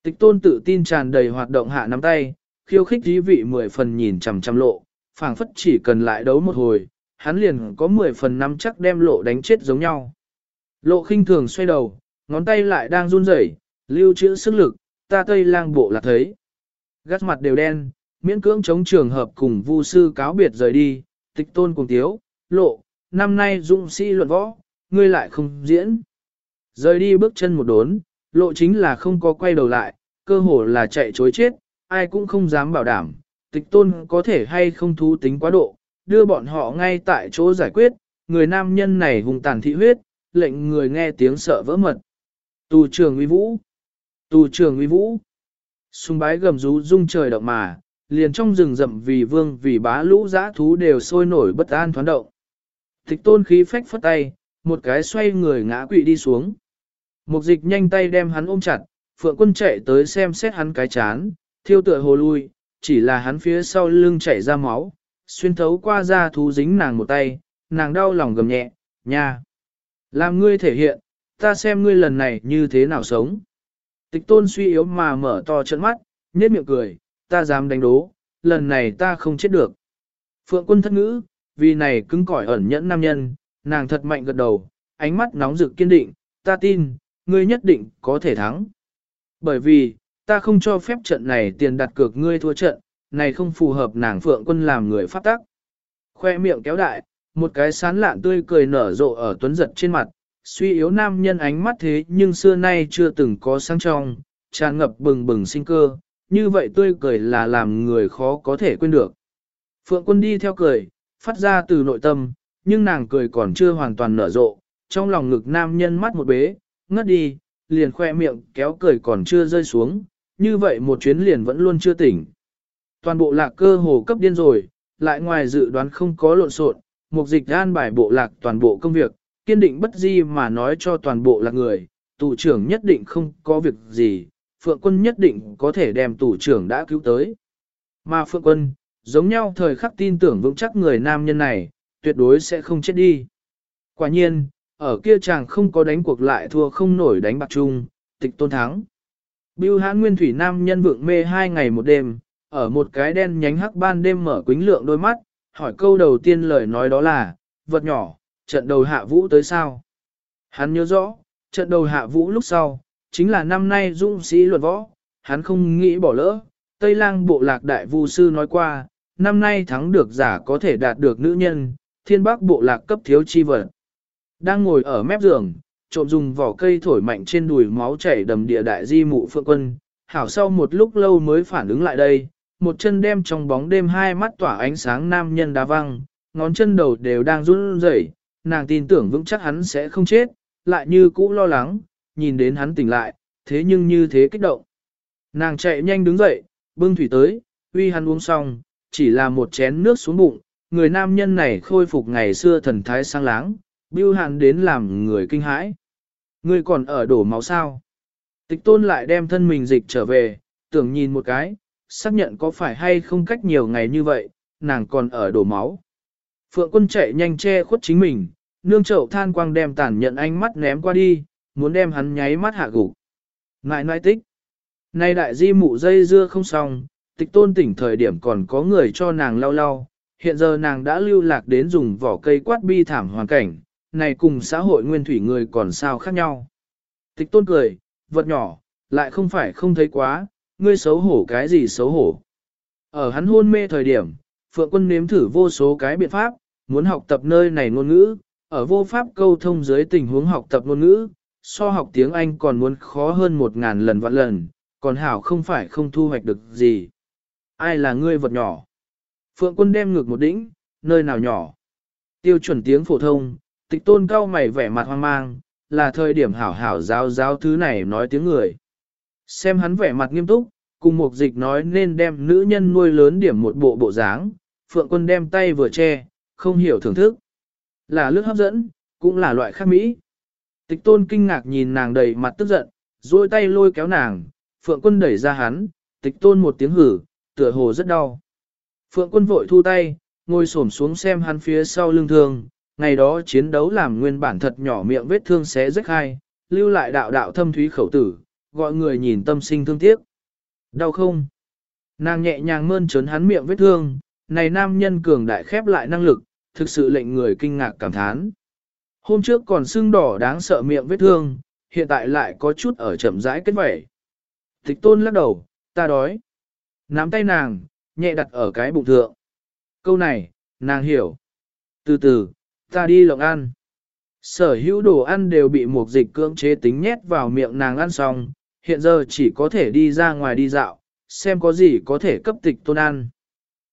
Tịch tôn tự tin tràn đầy hoạt động hạ nắm tay, khiêu khích dí vị mười phần nhìn chằm chằm lộ, phảng phất chỉ cần lại đấu một hồi, hắn liền có 10 phần năm chắc đem lộ đánh chết giống nhau. Lộ khinh thường xoay đầu, ngón tay lại đang run rẩy, lưu trữ sức lực, ta tây lang bộ là thấy. Gắt mặt đều đen, miễn cưỡng chống trường hợp cùng vu sư cáo biệt rời đi, tịch tôn cùng tiếu, lộ, năm nay dũng sĩ luận võ, ngươi lại không diễn. Rời đi bước chân một đốn, lộ chính là không có quay đầu lại, cơ hồ là chạy chối chết, ai cũng không dám bảo đảm, tịch tôn có thể hay không thú tính quá độ, đưa bọn họ ngay tại chỗ giải quyết, người nam nhân này hùng tàn thị huyết, lệnh người nghe tiếng sợ vỡ mật. Tù trường uy vũ, tù trường uy vũ, sung bái gầm rú rung trời động mà, liền trong rừng rậm vì vương vì bá lũ giã thú đều sôi nổi bất an thoáng động. Tịch tôn khí phách phất tay, một cái xoay người ngã quỵ đi xuống. Mục dịch nhanh tay đem hắn ôm chặt, phượng quân chạy tới xem xét hắn cái chán, thiêu tựa hồ lui, chỉ là hắn phía sau lưng chảy ra máu, xuyên thấu qua da thú dính nàng một tay, nàng đau lòng gầm nhẹ, nha. Làm ngươi thể hiện, ta xem ngươi lần này như thế nào sống. Tịch tôn suy yếu mà mở to trận mắt, nhếch miệng cười, ta dám đánh đố, lần này ta không chết được. Phượng quân thất ngữ, vì này cứng cỏi ẩn nhẫn nam nhân, nàng thật mạnh gật đầu, ánh mắt nóng rực kiên định, ta tin, ngươi nhất định có thể thắng. Bởi vì, ta không cho phép trận này tiền đặt cược ngươi thua trận, này không phù hợp nàng phượng quân làm người phát tắc. Khoe miệng kéo đại, một cái sán lạn tươi cười nở rộ ở tuấn giật trên mặt, suy yếu nam nhân ánh mắt thế nhưng xưa nay chưa từng có sáng trong, tràn ngập bừng bừng sinh cơ, như vậy tươi cười là làm người khó có thể quên được. Phượng quân đi theo cười, phát ra từ nội tâm, nhưng nàng cười còn chưa hoàn toàn nở rộ, trong lòng ngực nam nhân mắt một bế, ngất đi, liền khoe miệng kéo cười còn chưa rơi xuống, như vậy một chuyến liền vẫn luôn chưa tỉnh. Toàn bộ lạc cơ hồ cấp điên rồi, lại ngoài dự đoán không có lộn xộn, mục dịch an bài bộ lạc toàn bộ công việc, kiên định bất di mà nói cho toàn bộ lạc người, tù trưởng nhất định không có việc gì, phượng quân nhất định có thể đem tù trưởng đã cứu tới. Mà phượng quân, giống nhau thời khắc tin tưởng vững chắc người nam nhân này, tuyệt đối sẽ không chết đi. Quả nhiên, ở kia chàng không có đánh cuộc lại thua không nổi đánh bạc chung, tịch tôn thắng. Bưu hãn nguyên thủy nam nhân vượng mê hai ngày một đêm, ở một cái đen nhánh hắc ban đêm mở quính lượng đôi mắt, hỏi câu đầu tiên lời nói đó là, vật nhỏ, trận đầu hạ vũ tới sao? Hắn nhớ rõ, trận đầu hạ vũ lúc sau, chính là năm nay dũng sĩ luận võ, hắn không nghĩ bỏ lỡ. Tây lang bộ lạc đại vu sư nói qua, năm nay thắng được giả có thể đạt được nữ nhân, thiên bắc bộ lạc cấp thiếu chi vật. Đang ngồi ở mép giường, trộm dùng vỏ cây thổi mạnh trên đùi máu chảy đầm địa đại di mụ phượng quân, hảo sau một lúc lâu mới phản ứng lại đây, một chân đem trong bóng đêm hai mắt tỏa ánh sáng nam nhân đá văng, ngón chân đầu đều đang run rẩy, nàng tin tưởng vững chắc hắn sẽ không chết, lại như cũ lo lắng, nhìn đến hắn tỉnh lại, thế nhưng như thế kích động. Nàng chạy nhanh đứng dậy, bưng thủy tới, uy hắn uống xong, chỉ là một chén nước xuống bụng, người nam nhân này khôi phục ngày xưa thần thái sang láng, bưu hàn đến làm người kinh hãi. Người còn ở đổ máu sao? Tịch tôn lại đem thân mình dịch trở về, tưởng nhìn một cái, xác nhận có phải hay không cách nhiều ngày như vậy, nàng còn ở đổ máu. Phượng quân chạy nhanh che khuất chính mình, nương chậu than quang đem tàn nhận ánh mắt ném qua đi, muốn đem hắn nháy mắt hạ gục. Ngại nãi tích. Nay đại di mụ dây dưa không xong, tịch tôn tỉnh thời điểm còn có người cho nàng lau lau, hiện giờ nàng đã lưu lạc đến dùng vỏ cây quát bi thảm hoàn cảnh, này cùng xã hội nguyên thủy người còn sao khác nhau. Tịch tôn cười, vật nhỏ, lại không phải không thấy quá, ngươi xấu hổ cái gì xấu hổ. Ở hắn hôn mê thời điểm, Phượng quân nếm thử vô số cái biện pháp, muốn học tập nơi này ngôn ngữ, ở vô pháp câu thông dưới tình huống học tập ngôn ngữ, so học tiếng Anh còn muốn khó hơn một ngàn lần vạn lần, còn hảo không phải không thu hoạch được gì. Ai là ngươi vật nhỏ? Phượng quân đem ngược một đỉnh, nơi nào nhỏ? Tiêu chuẩn tiếng phổ thông, tịch tôn cao mày vẻ mặt hoang mang, là thời điểm hảo hảo giáo giáo thứ này nói tiếng người. Xem hắn vẻ mặt nghiêm túc, cùng một dịch nói nên đem nữ nhân nuôi lớn điểm một bộ bộ dáng, phượng quân đem tay vừa che, không hiểu thưởng thức. Là lướt hấp dẫn, cũng là loại khác mỹ. Tịch tôn kinh ngạc nhìn nàng đầy mặt tức giận, duỗi tay lôi kéo nàng, phượng quân đẩy ra hắn, tịch tôn một tiếng hử, tựa hồ rất đau. Phượng quân vội thu tay, ngồi xổm xuống xem hắn phía sau lưng thương, ngày đó chiến đấu làm nguyên bản thật nhỏ miệng vết thương xé rách hai, lưu lại đạo đạo thâm thúy khẩu tử, gọi người nhìn tâm sinh thương tiếc. Đau không? Nàng nhẹ nhàng mơn trớn hắn miệng vết thương, này nam nhân cường đại khép lại năng lực, thực sự lệnh người kinh ngạc cảm thán. Hôm trước còn sưng đỏ đáng sợ miệng vết thương, hiện tại lại có chút ở chậm rãi kết vẩy. Tịch tôn lắc đầu, ta đói. Nắm tay nàng, nhẹ đặt ở cái bụng thượng. Câu này, nàng hiểu. Từ từ, ta đi lộng ăn. Sở hữu đồ ăn đều bị một dịch cưỡng chế tính nhét vào miệng nàng ăn xong, hiện giờ chỉ có thể đi ra ngoài đi dạo, xem có gì có thể cấp tịch tôn ăn.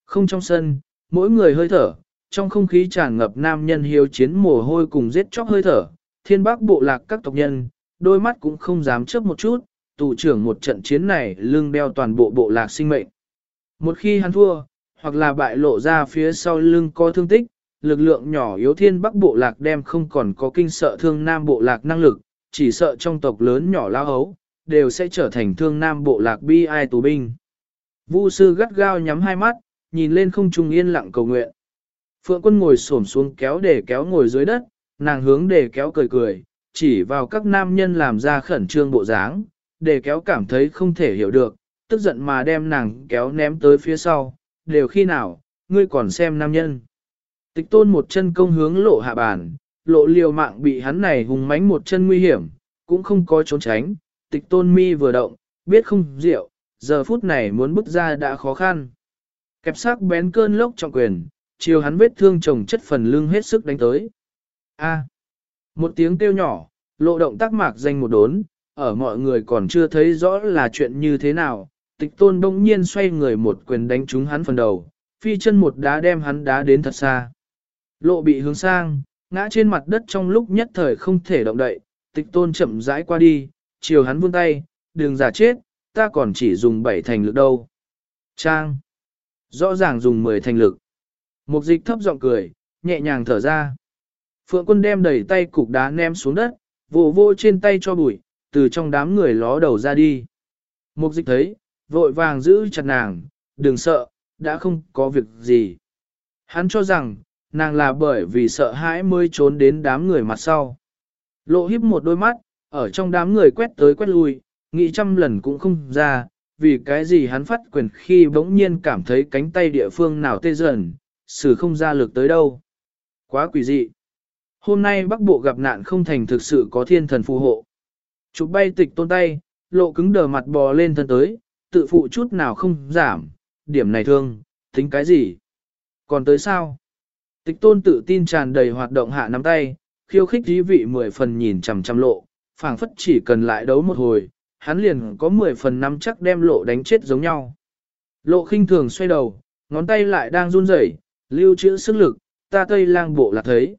Không trong sân, mỗi người hơi thở, trong không khí tràn ngập nam nhân hiếu chiến mồ hôi cùng giết chóc hơi thở, thiên bác bộ lạc các tộc nhân, đôi mắt cũng không dám chớp một chút, tù trưởng một trận chiến này lưng đeo toàn bộ bộ lạc sinh mệnh. Một khi hắn thua, hoặc là bại lộ ra phía sau lưng có thương tích, lực lượng nhỏ yếu thiên bắc bộ lạc đem không còn có kinh sợ thương nam bộ lạc năng lực, chỉ sợ trong tộc lớn nhỏ lao hấu, đều sẽ trở thành thương nam bộ lạc bi ai tù binh. Vu sư gắt gao nhắm hai mắt, nhìn lên không trung yên lặng cầu nguyện. Phượng quân ngồi xổm xuống kéo để kéo ngồi dưới đất, nàng hướng để kéo cười cười, chỉ vào các nam nhân làm ra khẩn trương bộ dáng, để kéo cảm thấy không thể hiểu được, tức giận mà đem nàng kéo ném tới phía sau, đều khi nào, ngươi còn xem nam nhân. Tịch tôn một chân công hướng lộ hạ bàn, lộ liều mạng bị hắn này hùng mánh một chân nguy hiểm, cũng không có trốn tránh, tịch tôn mi vừa động, biết không rượu, giờ phút này muốn bước ra đã khó khăn. Kẹp sắc bén cơn lốc trọng quyền, chiều hắn vết thương chồng chất phần lưng hết sức đánh tới. A. một tiếng kêu nhỏ, lộ động tác mạc danh một đốn, ở mọi người còn chưa thấy rõ là chuyện như thế nào, tịch tôn đông nhiên xoay người một quyền đánh trúng hắn phần đầu, phi chân một đá đem hắn đá đến thật xa. Lộ bị hướng sang, ngã trên mặt đất trong lúc nhất thời không thể động đậy, tịch tôn chậm rãi qua đi, chiều hắn vươn tay, đường giả chết, ta còn chỉ dùng bảy thành lực đâu. Trang. Rõ ràng dùng 10 thành lực. Mục dịch thấp giọng cười, nhẹ nhàng thở ra. Phượng quân đem đẩy tay cục đá ném xuống đất, vô vô trên tay cho bụi, từ trong đám người ló đầu ra đi. Mục dịch thấy, vội vàng giữ chặt nàng, đừng sợ, đã không có việc gì. Hắn cho rằng, nàng là bởi vì sợ hãi mới trốn đến đám người mặt sau. Lộ híp một đôi mắt, ở trong đám người quét tới quét lui, nghĩ trăm lần cũng không ra, vì cái gì hắn phát quyền khi bỗng nhiên cảm thấy cánh tay địa phương nào tê dần, xử không ra lực tới đâu. Quá quỷ dị. Hôm nay Bắc Bộ gặp nạn không thành thực sự có thiên thần phù hộ. Chụp bay tịch tôn tay, lộ cứng đờ mặt bò lên thân tới, tự phụ chút nào không giảm, điểm này thương, tính cái gì? Còn tới sao? Tịch tôn tự tin tràn đầy hoạt động hạ nắm tay, khiêu khích dí vị mười phần nhìn chằm chằm lộ, phảng phất chỉ cần lại đấu một hồi, hắn liền có 10 phần năm chắc đem lộ đánh chết giống nhau. Lộ khinh thường xoay đầu, ngón tay lại đang run rẩy, lưu trữ sức lực, ta tây lang bộ là thấy.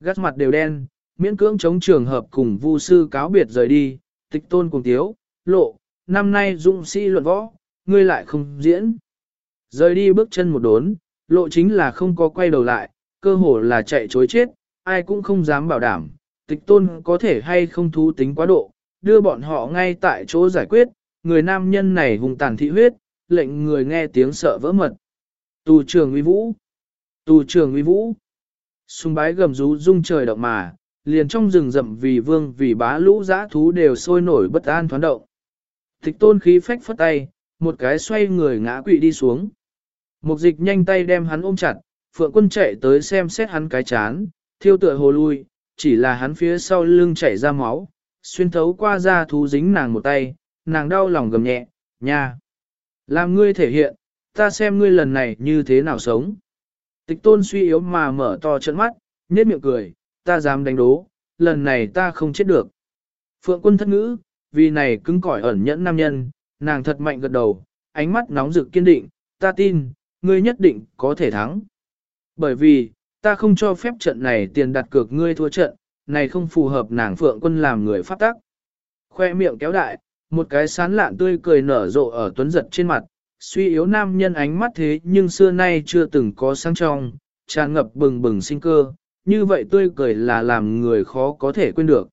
Gắt mặt đều đen, miễn cưỡng chống trường hợp cùng vu sư cáo biệt rời đi, tịch tôn cùng tiếu, lộ, năm nay dũng sĩ luận võ, ngươi lại không diễn. Rời đi bước chân một đốn, lộ chính là không có quay đầu lại, cơ hồ là chạy chối chết, ai cũng không dám bảo đảm, tịch tôn có thể hay không thú tính quá độ, đưa bọn họ ngay tại chỗ giải quyết, người nam nhân này hùng tàn thị huyết, lệnh người nghe tiếng sợ vỡ mật. Tù trường uy vũ, tù trường uy vũ, sung bái gầm rú rung trời động mà, liền trong rừng rậm vì vương vì bá lũ giã thú đều sôi nổi bất an thoáng động. Tịch tôn khí phách phất tay, một cái xoay người ngã quỵ đi xuống. Mục dịch nhanh tay đem hắn ôm chặt, phượng quân chạy tới xem xét hắn cái chán, thiêu tựa hồ lui, chỉ là hắn phía sau lưng chảy ra máu, xuyên thấu qua da thú dính nàng một tay, nàng đau lòng gầm nhẹ, nha. Làm ngươi thể hiện, ta xem ngươi lần này như thế nào sống. Tịch tôn suy yếu mà mở to trận mắt, nhếch miệng cười, ta dám đánh đố, lần này ta không chết được. Phượng quân thất ngữ, vì này cứng cỏi ẩn nhẫn nam nhân, nàng thật mạnh gật đầu, ánh mắt nóng rực kiên định, ta tin, ngươi nhất định có thể thắng. Bởi vì, ta không cho phép trận này tiền đặt cược ngươi thua trận, này không phù hợp nàng phượng quân làm người phát tác. Khoe miệng kéo đại, một cái sán lạn tươi cười nở rộ ở tuấn giật trên mặt, suy yếu nam nhân ánh mắt thế nhưng xưa nay chưa từng có sáng trong, tràn ngập bừng bừng sinh cơ, như vậy tươi cười là làm người khó có thể quên được.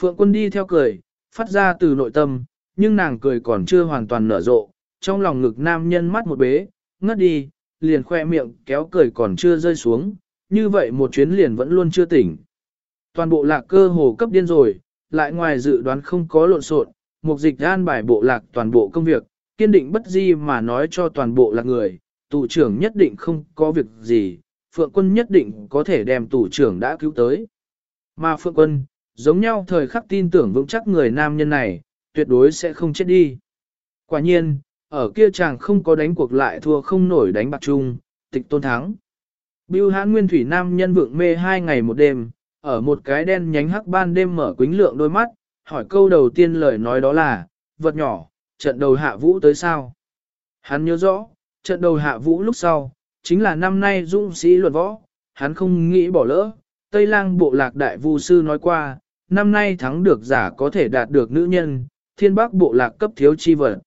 Phượng quân đi theo cười, phát ra từ nội tâm, nhưng nàng cười còn chưa hoàn toàn nở rộ, trong lòng ngực nam nhân mắt một bế, ngất đi, liền khoe miệng kéo cười còn chưa rơi xuống, như vậy một chuyến liền vẫn luôn chưa tỉnh. Toàn bộ lạc cơ hồ cấp điên rồi, lại ngoài dự đoán không có lộn xộn, mục dịch an bài bộ lạc toàn bộ công việc, kiên định bất di mà nói cho toàn bộ lạc người, tù trưởng nhất định không có việc gì, phượng quân nhất định có thể đem tù trưởng đã cứu tới. Mà phượng quân, giống nhau thời khắc tin tưởng vững chắc người nam nhân này, tuyệt đối sẽ không chết đi. Quả nhiên, ở kia chàng không có đánh cuộc lại thua không nổi đánh bạc chung, tịch tôn thắng. Bưu hãn nguyên thủy nam nhân vượng mê hai ngày một đêm, ở một cái đen nhánh hắc ban đêm mở quính lượng đôi mắt, hỏi câu đầu tiên lời nói đó là, vật nhỏ, trận đầu hạ vũ tới sao? Hắn nhớ rõ, trận đầu hạ vũ lúc sau, chính là năm nay dũng sĩ luận võ, hắn không nghĩ bỏ lỡ. Tây lang bộ lạc đại vu sư nói qua, năm nay thắng được giả có thể đạt được nữ nhân, thiên bắc bộ lạc cấp thiếu chi vật.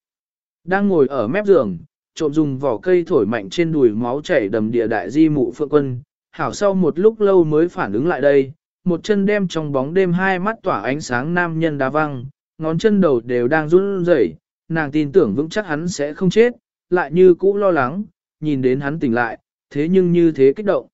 Đang ngồi ở mép giường, trộm dùng vỏ cây thổi mạnh trên đùi máu chảy đầm địa đại di mụ phượng quân, hảo sau một lúc lâu mới phản ứng lại đây, một chân đem trong bóng đêm hai mắt tỏa ánh sáng nam nhân đá văng, ngón chân đầu đều đang run rẩy, nàng tin tưởng vững chắc hắn sẽ không chết, lại như cũ lo lắng, nhìn đến hắn tỉnh lại, thế nhưng như thế kích động.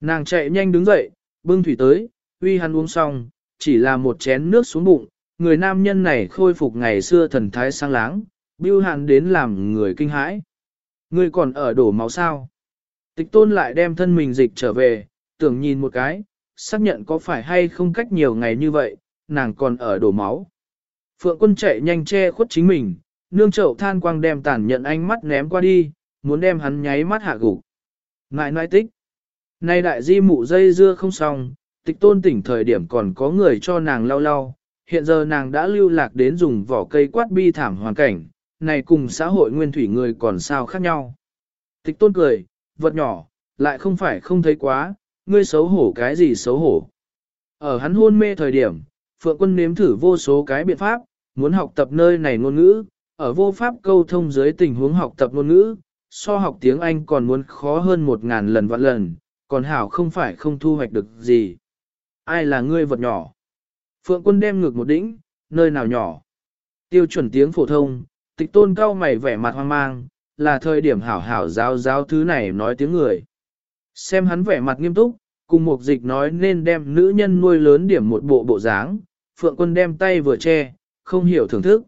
Nàng chạy nhanh đứng dậy, bưng thủy tới, uy hắn uống xong, chỉ là một chén nước xuống bụng, người nam nhân này khôi phục ngày xưa thần thái sang láng, bưu Hàn đến làm người kinh hãi. Ngươi còn ở đổ máu sao? Tịch tôn lại đem thân mình dịch trở về, tưởng nhìn một cái, xác nhận có phải hay không cách nhiều ngày như vậy, nàng còn ở đổ máu. Phượng quân chạy nhanh che khuất chính mình, nương chậu than quang đem tàn nhận ánh mắt ném qua đi, muốn đem hắn nháy mắt hạ gục. Ngại nãi tích. Nay đại di mụ dây dưa không xong, tịch tôn tỉnh thời điểm còn có người cho nàng lau lau, hiện giờ nàng đã lưu lạc đến dùng vỏ cây quát bi thảm hoàn cảnh, này cùng xã hội nguyên thủy người còn sao khác nhau. Tịch tôn cười, vật nhỏ, lại không phải không thấy quá, ngươi xấu hổ cái gì xấu hổ. Ở hắn hôn mê thời điểm, Phượng quân nếm thử vô số cái biện pháp, muốn học tập nơi này ngôn ngữ, ở vô pháp câu thông dưới tình huống học tập ngôn ngữ, so học tiếng Anh còn muốn khó hơn một ngàn lần vạn lần, còn hảo không phải không thu hoạch được gì. Ai là ngươi vật nhỏ? Phượng quân đem ngược một đỉnh, nơi nào nhỏ? Tiêu chuẩn tiếng phổ thông, tịch tôn cao mày vẻ mặt hoang mang, là thời điểm hảo hảo giáo giáo thứ này nói tiếng người. Xem hắn vẻ mặt nghiêm túc, cùng một dịch nói nên đem nữ nhân nuôi lớn điểm một bộ bộ dáng, phượng quân đem tay vừa che, không hiểu thưởng thức.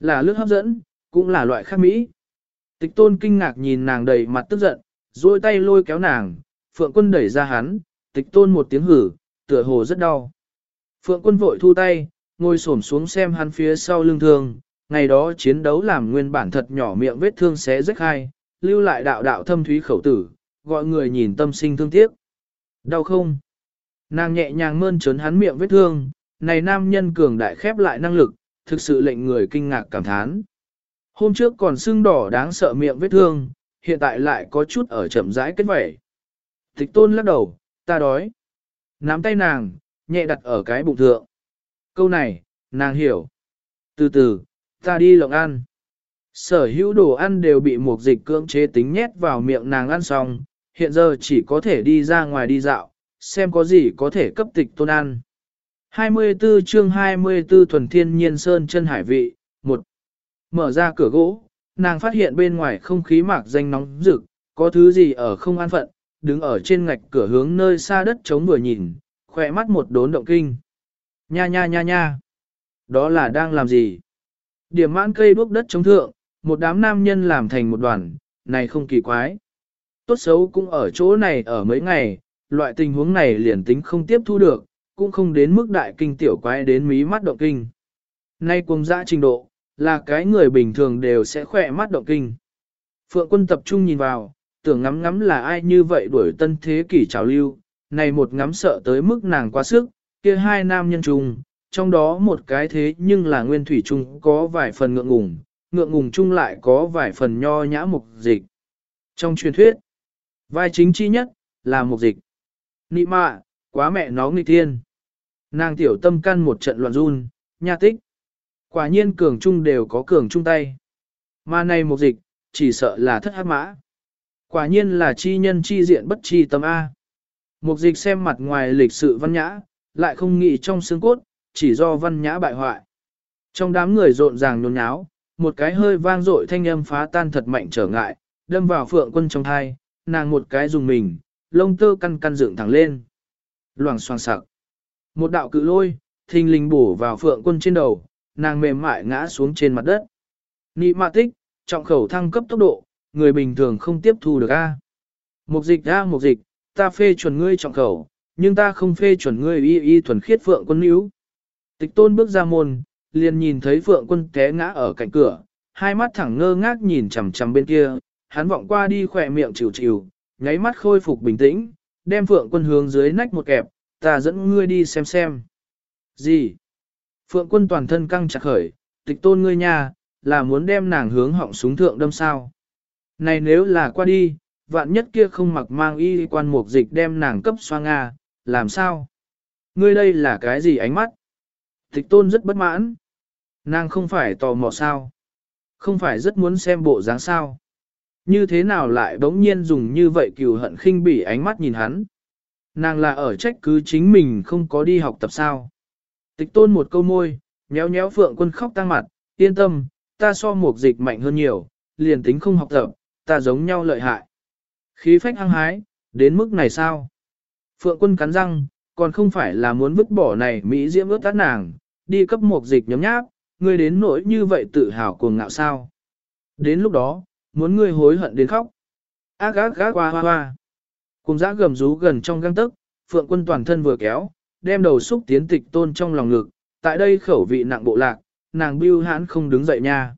Là lướt hấp dẫn, cũng là loại khác mỹ. Tịch tôn kinh ngạc nhìn nàng đầy mặt tức giận, duỗi tay lôi kéo nàng, phượng quân đẩy ra hắn, tịch tôn một tiếng hử, tựa hồ rất đau. Phượng quân vội thu tay, ngồi xổm xuống xem hắn phía sau lưng thương, ngày đó chiến đấu làm nguyên bản thật nhỏ miệng vết thương xé rách hai, lưu lại đạo đạo thâm thúy khẩu tử, gọi người nhìn tâm sinh thương tiếc. Đau không? Nàng nhẹ nhàng mơn trớn hắn miệng vết thương, này nam nhân cường đại khép lại năng lực, thực sự lệnh người kinh ngạc cảm thán. Hôm trước còn sưng đỏ đáng sợ miệng vết thương, hiện tại lại có chút ở chậm rãi kết vẩy. Tịch tôn lắc đầu, ta đói. Nắm tay nàng, nhẹ đặt ở cái bụng thượng. Câu này, nàng hiểu. Từ từ, ta đi lộng ăn. Sở hữu đồ ăn đều bị một dịch cưỡng chế tính nhét vào miệng nàng ăn xong, hiện giờ chỉ có thể đi ra ngoài đi dạo, xem có gì có thể cấp tịch tôn ăn. 24 chương 24 thuần thiên nhiên sơn chân hải vị, 1 Mở ra cửa gỗ, nàng phát hiện bên ngoài không khí mạc danh nóng rực, có thứ gì ở không an phận, đứng ở trên ngạch cửa hướng nơi xa đất trống vừa nhìn, khỏe mắt một đốn động kinh. Nha nha nha nha. Đó là đang làm gì? Điểm mãn cây đuốc đất chống thượng, một đám nam nhân làm thành một đoàn, này không kỳ quái. Tốt xấu cũng ở chỗ này ở mấy ngày, loại tình huống này liền tính không tiếp thu được, cũng không đến mức đại kinh tiểu quái đến mí mắt động kinh. Nay cùng dã trình độ, là cái người bình thường đều sẽ khỏe mắt động kinh. Phượng quân tập trung nhìn vào, tưởng ngắm ngắm là ai như vậy đuổi tân thế kỷ trào lưu, này một ngắm sợ tới mức nàng quá sức, kia hai nam nhân trùng, trong đó một cái thế nhưng là nguyên thủy trung có vài phần ngượng ngùng, ngượng ngùng chung lại có vài phần nho nhã mục dịch. Trong truyền thuyết, vai chính chi nhất là mục dịch. Nị mạ, quá mẹ nó nghịch thiên. Nàng tiểu tâm căn một trận loạn run, nha tích. Quả nhiên cường trung đều có cường trung tay. Mà này mục dịch, chỉ sợ là thất hát mã. Quả nhiên là chi nhân chi diện bất chi tâm A. Mục dịch xem mặt ngoài lịch sự văn nhã, lại không nghĩ trong xương cốt, chỉ do văn nhã bại hoại. Trong đám người rộn ràng nhốn nháo, một cái hơi vang dội thanh âm phá tan thật mạnh trở ngại, đâm vào phượng quân trong thai, nàng một cái dùng mình, lông tơ căn căn dựng thẳng lên. Loảng xoang sặc. Một đạo cự lôi, thình lình bổ vào phượng quân trên đầu, nàng mềm mại ngã xuống trên mặt đất. Nị mạ tích, trọng khẩu thăng cấp tốc độ, người bình thường không tiếp thu được A. Mục dịch A mục dịch, ta phê chuẩn ngươi trọng khẩu, nhưng ta không phê chuẩn ngươi y y thuần khiết phượng quân níu. Tịch tôn bước ra môn, liền nhìn thấy phượng quân té ngã ở cạnh cửa, hai mắt thẳng ngơ ngác nhìn chằm chằm bên kia, hắn vọng qua đi khỏe miệng chịu chịu, nháy mắt khôi phục bình tĩnh, đem phượng quân hướng dưới nách một kẹp, ta dẫn ngươi đi xem xem. Gì? Phượng quân toàn thân căng chặt khởi, tịch tôn ngươi nha, là muốn đem nàng hướng họng súng thượng đâm sao. Này nếu là qua đi, vạn nhất kia không mặc mang y quan mục dịch đem nàng cấp xoa Nga, làm sao? Ngươi đây là cái gì ánh mắt? Tịch tôn rất bất mãn. Nàng không phải tò mò sao? Không phải rất muốn xem bộ dáng sao? Như thế nào lại bỗng nhiên dùng như vậy cừu hận khinh bỉ ánh mắt nhìn hắn? Nàng là ở trách cứ chính mình không có đi học tập sao? Tịch tôn một câu môi, nhéo nhéo phượng quân khóc tăng mặt, yên tâm, ta so một dịch mạnh hơn nhiều, liền tính không học tập, ta giống nhau lợi hại. Khí phách hăng hái, đến mức này sao? Phượng quân cắn răng, còn không phải là muốn vứt bỏ này Mỹ diễm ướt tát nàng, đi cấp một dịch nhóm nháp, ngươi đến nỗi như vậy tự hào cuồng ngạo sao. Đến lúc đó, muốn ngươi hối hận đến khóc. Ác ác ác hoa hoa hoa. Cùng giã gầm rú gần trong găng tức, phượng quân toàn thân vừa kéo, đem đầu xúc tiến tịch tôn trong lòng ngực, tại đây khẩu vị nặng bộ lạc, nàng bưu hãn không đứng dậy nha.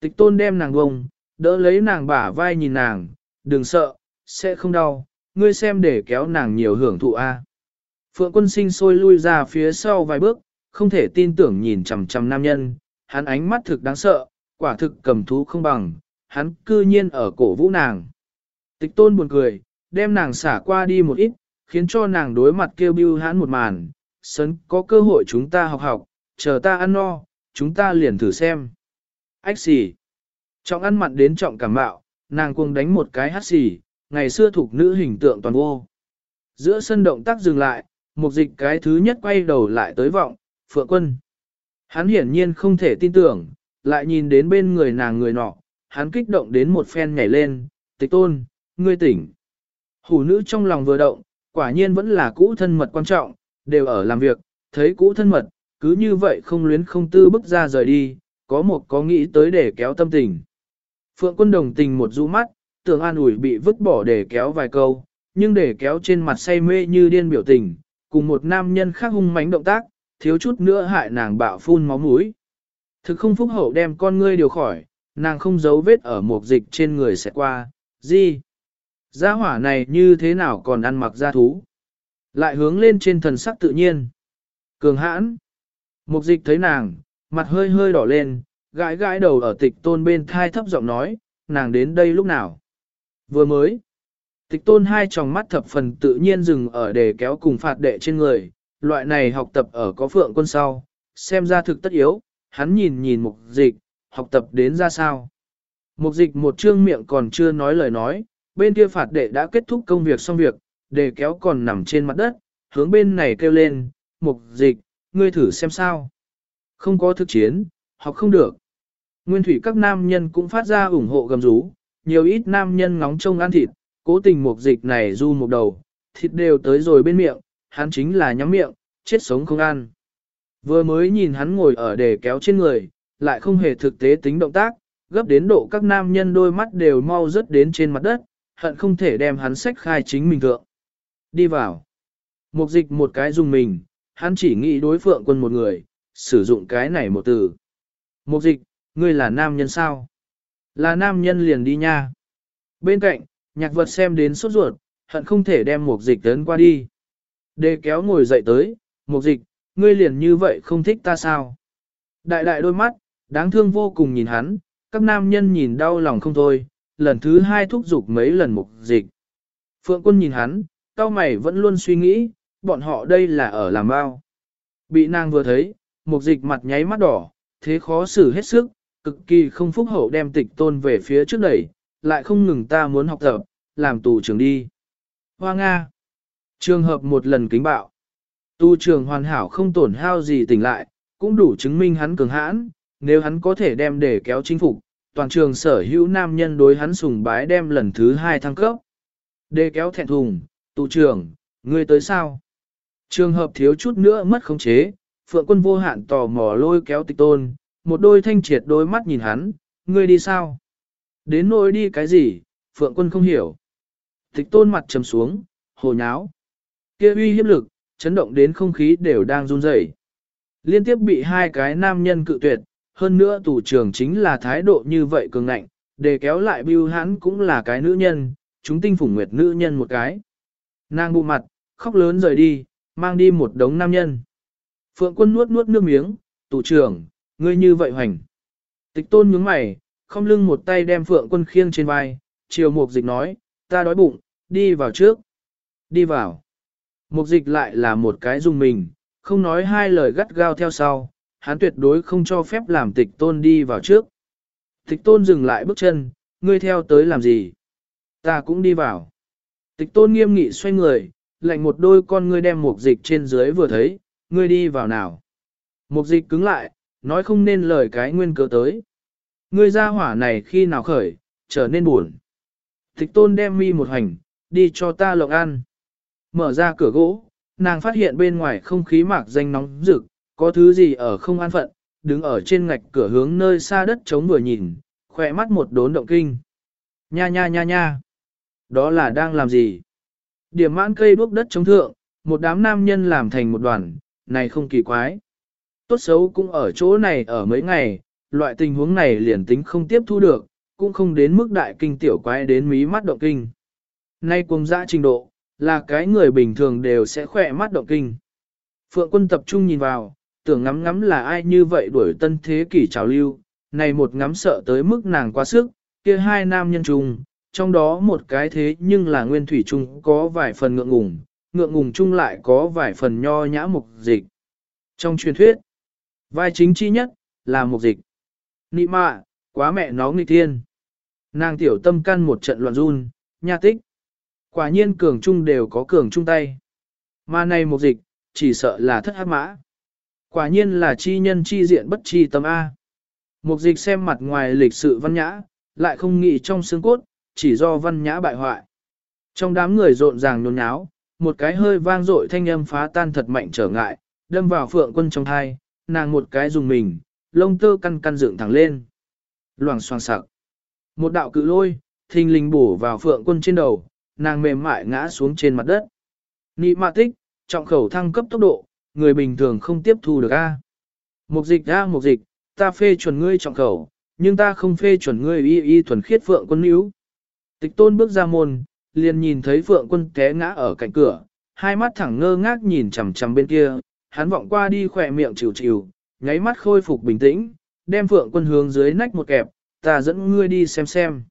Tịch tôn đem nàng bông, đỡ lấy nàng bả vai nhìn nàng, đừng sợ, sẽ không đau, ngươi xem để kéo nàng nhiều hưởng thụ a. Phượng quân sinh sôi lui ra phía sau vài bước, không thể tin tưởng nhìn chằm chằm nam nhân, hắn ánh mắt thực đáng sợ, quả thực cầm thú không bằng, hắn cư nhiên ở cổ vũ nàng. Tịch tôn buồn cười, đem nàng xả qua đi một ít, khiến cho nàng đối mặt kêu bưu hắn một màn, sấn có cơ hội chúng ta học học, chờ ta ăn no, chúng ta liền thử xem. Ách xì. Trọng ăn mặn đến trọng cảm bạo, nàng cuồng đánh một cái hát xì, ngày xưa thuộc nữ hình tượng toàn vô. Giữa sân động tác dừng lại, một dịch cái thứ nhất quay đầu lại tới vọng, phượng quân. Hắn hiển nhiên không thể tin tưởng, lại nhìn đến bên người nàng người nọ, hắn kích động đến một phen nhảy lên, tịch tôn, ngươi tỉnh. Hủ nữ trong lòng vừa động, quả nhiên vẫn là cũ thân mật quan trọng, đều ở làm việc, thấy cũ thân mật, cứ như vậy không luyến không tư bước ra rời đi, có một có nghĩ tới để kéo tâm tình. Phượng quân đồng tình một rũ mắt, tưởng an ủi bị vứt bỏ để kéo vài câu, nhưng để kéo trên mặt say mê như điên biểu tình, cùng một nam nhân khác hung mãnh động tác, thiếu chút nữa hại nàng bạo phun máu mũi. Thực không phúc hậu đem con ngươi điều khỏi, nàng không giấu vết ở một dịch trên người sẽ qua, gì? Gia hỏa này như thế nào còn ăn mặc gia thú? Lại hướng lên trên thần sắc tự nhiên. Cường hãn. Mục dịch thấy nàng, mặt hơi hơi đỏ lên, gãi gãi đầu ở tịch tôn bên thai thấp giọng nói, nàng đến đây lúc nào? Vừa mới. Tịch tôn hai tròng mắt thập phần tự nhiên dừng ở đề kéo cùng phạt đệ trên người, loại này học tập ở có phượng quân sau, xem ra thực tất yếu, hắn nhìn nhìn mục dịch, học tập đến ra sao. Mục dịch một trương miệng còn chưa nói lời nói, bên kia phạt đệ đã kết thúc công việc xong việc, đề kéo còn nằm trên mặt đất, hướng bên này kêu lên, mục dịch, ngươi thử xem sao. Không có thực chiến, học không được. Nguyên thủy các nam nhân cũng phát ra ủng hộ gầm rú, nhiều ít nam nhân ngóng trông ăn thịt, cố tình mục dịch này du một đầu, thịt đều tới rồi bên miệng, hắn chính là nhắm miệng, chết sống không ăn. Vừa mới nhìn hắn ngồi ở để kéo trên người, lại không hề thực tế tính động tác, gấp đến độ các nam nhân đôi mắt đều mau rớt đến trên mặt đất, hận không thể đem hắn sách khai chính mình thượng. Đi vào. Mục dịch một cái dùng mình, hắn chỉ nghĩ đối phượng quân một người, sử dụng cái này một từ. Mục dịch, ngươi là nam nhân sao? Là nam nhân liền đi nha. Bên cạnh, nhạc vật xem đến sốt ruột, hận không thể đem mục dịch tấn qua đi. Đề kéo ngồi dậy tới, mục dịch, ngươi liền như vậy không thích ta sao? Đại đại đôi mắt, đáng thương vô cùng nhìn hắn, các nam nhân nhìn đau lòng không thôi, lần thứ hai thúc giục mấy lần mục dịch. Phượng quân nhìn hắn, cao mày vẫn luôn suy nghĩ, bọn họ đây là ở làm bao. Bị nàng vừa thấy, mục dịch mặt nháy mắt đỏ, thế khó xử hết sức, cực kỳ không phúc hậu đem tịch tôn về phía trước đẩy, lại không ngừng ta muốn học tập, làm tù trưởng đi. Hoa Nga. Trường hợp một lần kính bạo. Tu trường hoàn hảo không tổn hao gì tỉnh lại, cũng đủ chứng minh hắn cường hãn, nếu hắn có thể đem để kéo chính phục, toàn trường sở hữu nam nhân đối hắn sùng bái đem lần thứ hai thăng cấp. Đề kéo thẹn thùng, tu trưởng, ngươi tới sao? Trường hợp thiếu chút nữa mất khống chế, phượng quân vô hạn tò mò lôi kéo tịch tôn, một đôi thanh triệt đôi mắt nhìn hắn, ngươi đi sao? Đến nỗi đi cái gì, phượng quân không hiểu. Tịch tôn mặt trầm xuống, hồ nháo. kia uy hiếp lực, chấn động đến không khí đều đang run rẩy. Liên tiếp bị hai cái nam nhân cự tuyệt, hơn nữa tù trưởng chính là thái độ như vậy cường ngạnh, để kéo lại bưu hắn cũng là cái nữ nhân, chúng tinh phủng nguyệt nữ nhân một cái. Nàng bụ mặt, khóc lớn rời đi, mang đi một đống nam nhân. Phượng quân nuốt nuốt nước miếng, tù trưởng, ngươi như vậy hoành. Tịch tôn nhướng mày, không lưng một tay đem phượng quân khiêng trên vai, chiều mục dịch nói, ta đói bụng, đi vào trước. Đi vào. Mục dịch lại là một cái dùng mình, không nói hai lời gắt gao theo sau, hắn tuyệt đối không cho phép làm tịch tôn đi vào trước. Tịch tôn dừng lại bước chân, ngươi theo tới làm gì? Ta cũng đi vào. Tịch tôn nghiêm nghị xoay người, lạnh một đôi con ngươi đem mục dịch trên dưới vừa thấy, ngươi đi vào nào. Mục dịch cứng lại, nói không nên lời cái nguyên cớ tới. Ngươi ra hỏa này khi nào khởi, trở nên buồn. Tịch tôn đem mi một hành, đi cho ta lộng ăn. Mở ra cửa gỗ, nàng phát hiện bên ngoài không khí mạc danh nóng rực, có thứ gì ở không an phận, đứng ở trên ngạch cửa hướng nơi xa đất trống vừa nhìn, khỏe mắt một đốn động kinh. Nha nha nha nha. Đó là đang làm gì? Điểm mãn cây đuốc đất chống thượng, một đám nam nhân làm thành một đoàn, này không kỳ quái. Tốt xấu cũng ở chỗ này ở mấy ngày, loại tình huống này liền tính không tiếp thu được, cũng không đến mức đại kinh tiểu quái đến mí mắt động kinh. Nay cùng dã trình độ, là cái người bình thường đều sẽ khỏe mắt động kinh. Phượng quân tập trung nhìn vào, tưởng ngắm ngắm là ai như vậy đuổi tân thế kỷ trào lưu, này một ngắm sợ tới mức nàng quá sức, kia hai nam nhân trùng, trong đó một cái thế nhưng là nguyên thủy trung có vài phần ngượng ngùng, ngượng ngùng chung lại có vài phần nho nhã mục dịch. Trong truyền thuyết, vai chính chi nhất là mục dịch. Nị mạ, quá mẹ nó nghịch thiên. Nàng tiểu tâm căn một trận loạn run, nha tích. Quả nhiên cường trung đều có cường trung tay. Mà này một dịch, chỉ sợ là thất hát mã. Quả nhiên là chi nhân chi diện bất chi tâm A. Mục dịch xem mặt ngoài lịch sự văn nhã, lại không nghĩ trong xương cốt, chỉ do văn nhã bại hoại. Trong đám người rộn ràng nhốn nháo, một cái hơi vang dội thanh âm phá tan thật mạnh trở ngại, đâm vào phượng quân trong thai, nàng một cái dùng mình, lông tơ căn căn dựng thẳng lên. Loảng xoàng sặc. Một đạo cự lôi, thình lình bổ vào phượng quân trên đầu, nàng mềm mại ngã xuống trên mặt đất. Nị mạ tích, trọng khẩu thăng cấp tốc độ, người bình thường không tiếp thu được A. Mục dịch A mục dịch, ta phê chuẩn ngươi trọng khẩu, nhưng ta không phê chuẩn ngươi y y thuần khiết phượng quân níu. Tịch tôn bước ra môn, liền nhìn thấy phượng quân té ngã ở cạnh cửa, hai mắt thẳng ngơ ngác nhìn chằm chằm bên kia, hắn vọng qua đi khỏe miệng chịu chịu, nháy mắt khôi phục bình tĩnh, đem phượng quân hướng dưới nách một kẹp, ta dẫn ngươi đi xem xem.